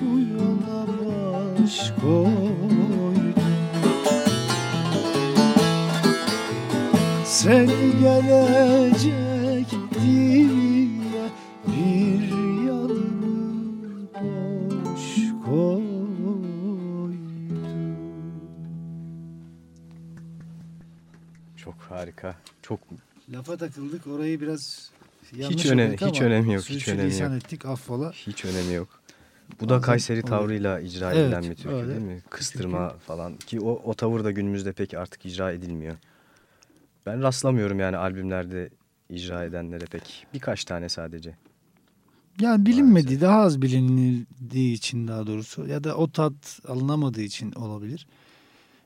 A: bu yola baş koydum Sen gelecek diye bir yanımı boş koydum.
B: Çok harika. Çok
G: Lafa takıldık orayı biraz yanlış
B: önemi-
G: okuduk
B: hiç önemi yok, hiç önemi yok.
G: ettik affola.
B: hiç önemi yok. Bu da Kayseri
G: oluyor.
B: tavrıyla icra
G: Evet,
B: edilen bir türkü
G: öyle.
B: değil mi? Kıstırma falan ki o, o tavır da günümüzde pek artık icra edilmiyor. Ben rastlamıyorum yani albümlerde icra edenlere pek. Birkaç tane sadece.
G: Yani bilinmediği,
B: Maalesef.
G: daha az bilinildiği için daha doğrusu ya da o tat alınamadığı için olabilir.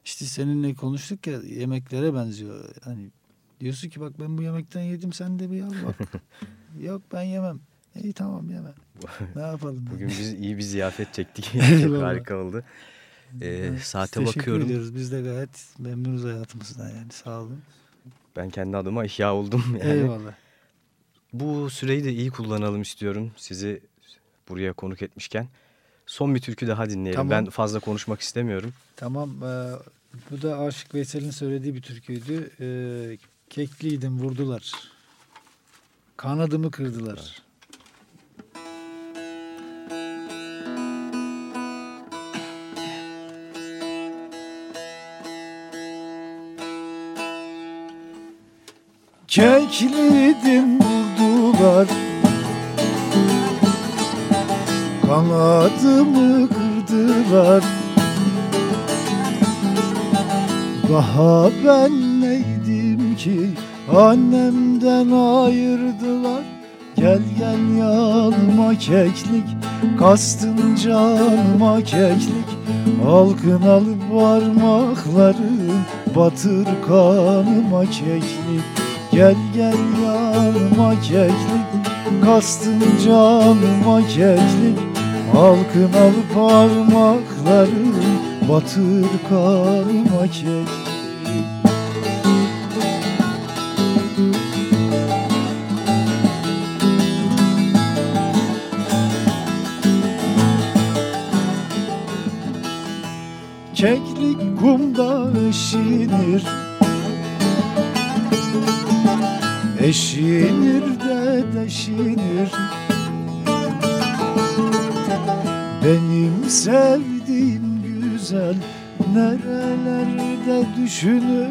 G: İşte seninle konuştuk ya yemeklere benziyor. Hani diyorsun ki bak ben bu yemekten yedim sen de bir al bak. Yok ben yemem. İyi tamam yemem. Ne yapalım?
B: Bugün biz iyi bir ziyafet çektik. Çok harika oldu. Ee,
G: Evet,
B: saate
G: teşekkür
B: bakıyorum.
G: ediyoruz. Biz de gayet memnunuz hayatımızdan yani sağ olun.
B: Ben kendi adıma ihya oldum. Yani.
G: Eyvallah.
B: Bu süreyi de iyi kullanalım istiyorum sizi buraya konuk etmişken. Son bir türkü daha dinleyelim.
G: Tamam.
B: Ben fazla konuşmak istemiyorum.
G: Tamam. e, bu da Aşık Veysel'in söylediği bir türküydü. E, kekliydim vurdular. Kanadımı kırdılar.
A: Kekledim vurdular Kanadımı kırdılar. Daha ben neydim ki? Annemden ayırdılar. Gel gel yanıma keklik. Kastın canıma keklik. Halkın alıp parmakların Batır kanıma keklik Gel gel yanıma keklik Kastın canıma keklik. Halkın alıp parmakların Batır kanıma keklik. Keklik kumda eşinir Eşinir de deşinir. Benim sevdiğim güzel Nerelerde düşünür?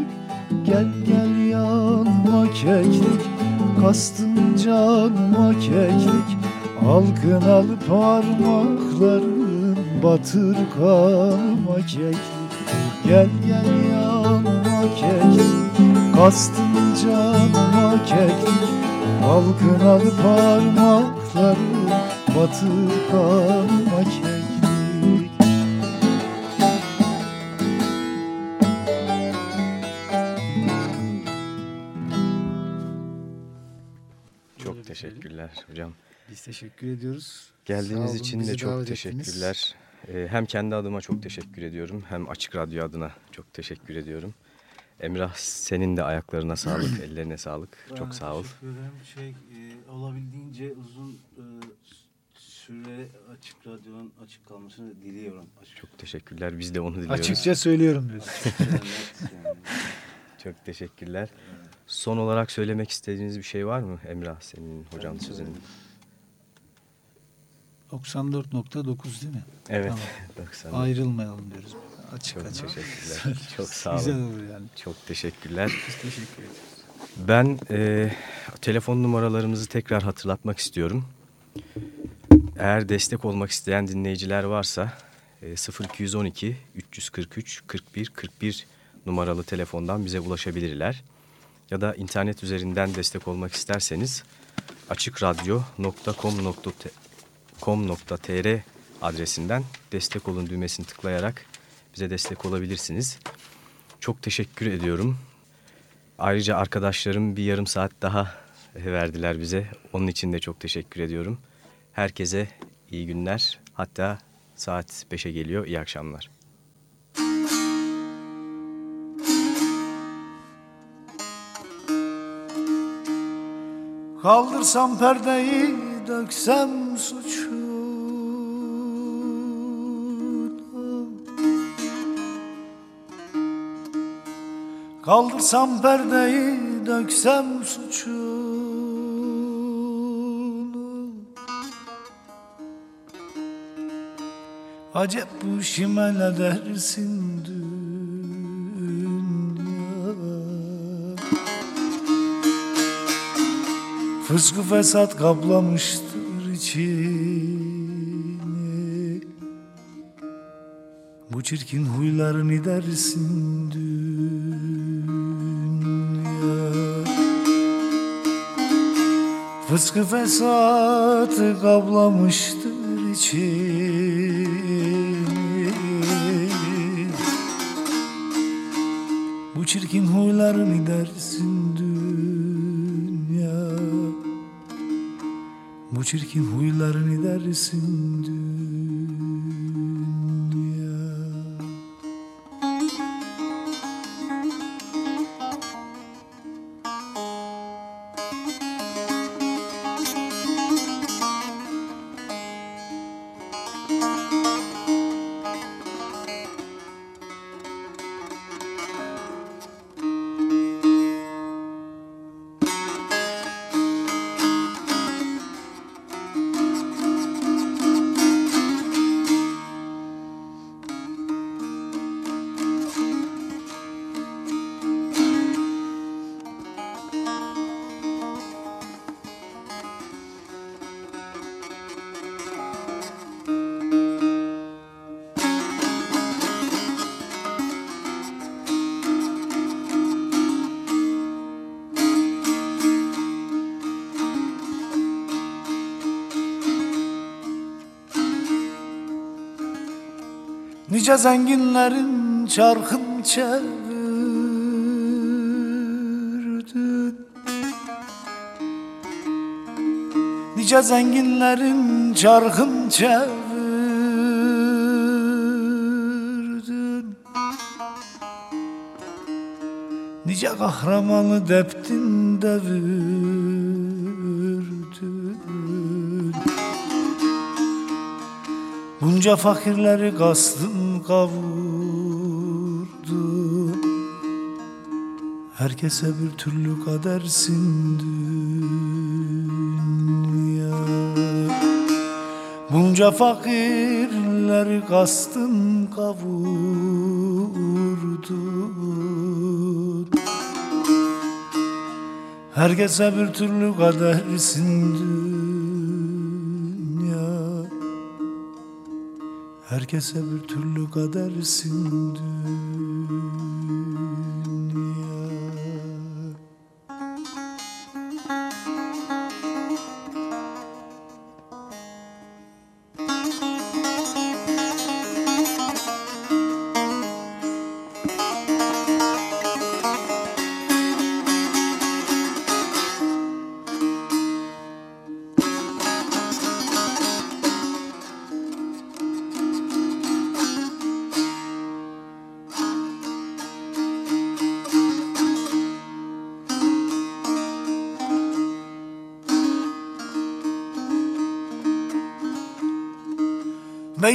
A: Gel gel yanma keklik Kastın canıma keklik. Halkın alıp parmakların Batır kanıma keklik. Gel gel yanma keklik Kastın canıma keklik Halkın alıp parmakların Batır kanıma keklik
B: Çok teşekkürler hocam.
H: Biz teşekkür ediyoruz.
B: Geldiğiniz
H: olun,
B: için de çok
H: davet ettiniz.
B: teşekkürler. Ee, hem kendi adıma çok teşekkür ediyorum hem Açık Radyo adına çok teşekkür ediyorum. Emrah senin de ayaklarına sağlık, ellerine sağlık.
E: Ben
B: Çok sağ ol.
E: Teşekkür ederim. Şey, e, olabildiğince uzun e, süre açık radyonun açık kalmasını diliyorum. Açık.
B: Çok teşekkürler. Biz de onu diliyoruz.
H: Açıkça söylüyorum
E: yani.
B: Çok teşekkürler. Son olarak söylemek istediğiniz bir şey var mı Emrah senin hocam sözünün?
H: 94.9 değil mi?
B: Evet.
H: Tamam.
B: 90.
H: Ayrılmayalım diyoruz. Açık
B: Çok
H: açık.
B: teşekkürler. Çok sağ
H: Güzel
B: olun.
H: olur yani.
B: Çok teşekkürler.
H: Biz teşekkür ederiz.
B: Ben e, telefon numaralarımızı tekrar hatırlatmak istiyorum. Eğer destek olmak isteyen dinleyiciler varsa e, 0212 343 41 41 numaralı telefondan bize ulaşabilirler. Ya da internet üzerinden destek olmak isterseniz açıkradyo.com.tr adresinden destek olun düğmesini tıklayarak bize destek olabilirsiniz. Çok teşekkür ediyorum. Ayrıca arkadaşlarım bir yarım saat daha verdiler bize. Onun için de çok teşekkür ediyorum. Herkese iyi günler. Hatta saat 5'e geliyor. İyi akşamlar.
A: Kaldırsam perdeyi döksem suçu Kaldırsam perdeyi döksem suçunu. Acep bu işime ne dersin dünya? Fıskı fesat kaplamıştır içini. Bu çirkin huylarını dersin dünya Fıskı fesat kaplamıştır içini. Bu çirkin huylarını dersin dünya? Bu çirkin huylarını dersin Nice zenginlerin çarkın çevirdin. Nice zenginlerin çarkın çevirdin. Nice kahramanı deptin devirdin. Bunca fakirleri kastın kavurdun Herkese bir türlü kadersin dünya. Bunca fakirleri kastın kavurdun Herkese bir türlü kadersin dünya Herkese bir türlü kadersin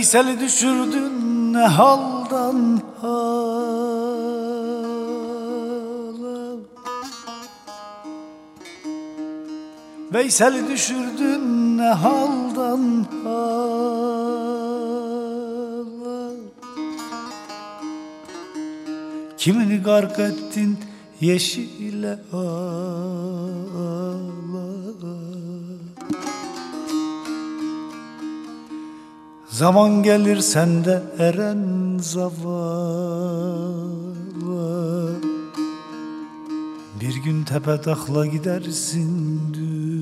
A: Veysel'i düşürdün ne haldan hala Veysel'i düşürdün ne haldan hala Kimini gark ettin yeşile Zaman gelir sende eren zavallı. Bir gün tepe takla gidersin dünya.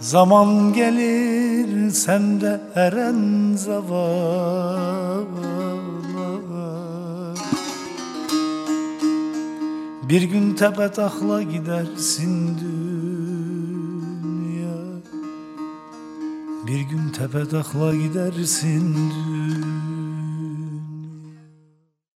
A: Zaman gelir sende eren zavallı. Bir gün tepe takla gidersin dünya gün tepe takla gidersin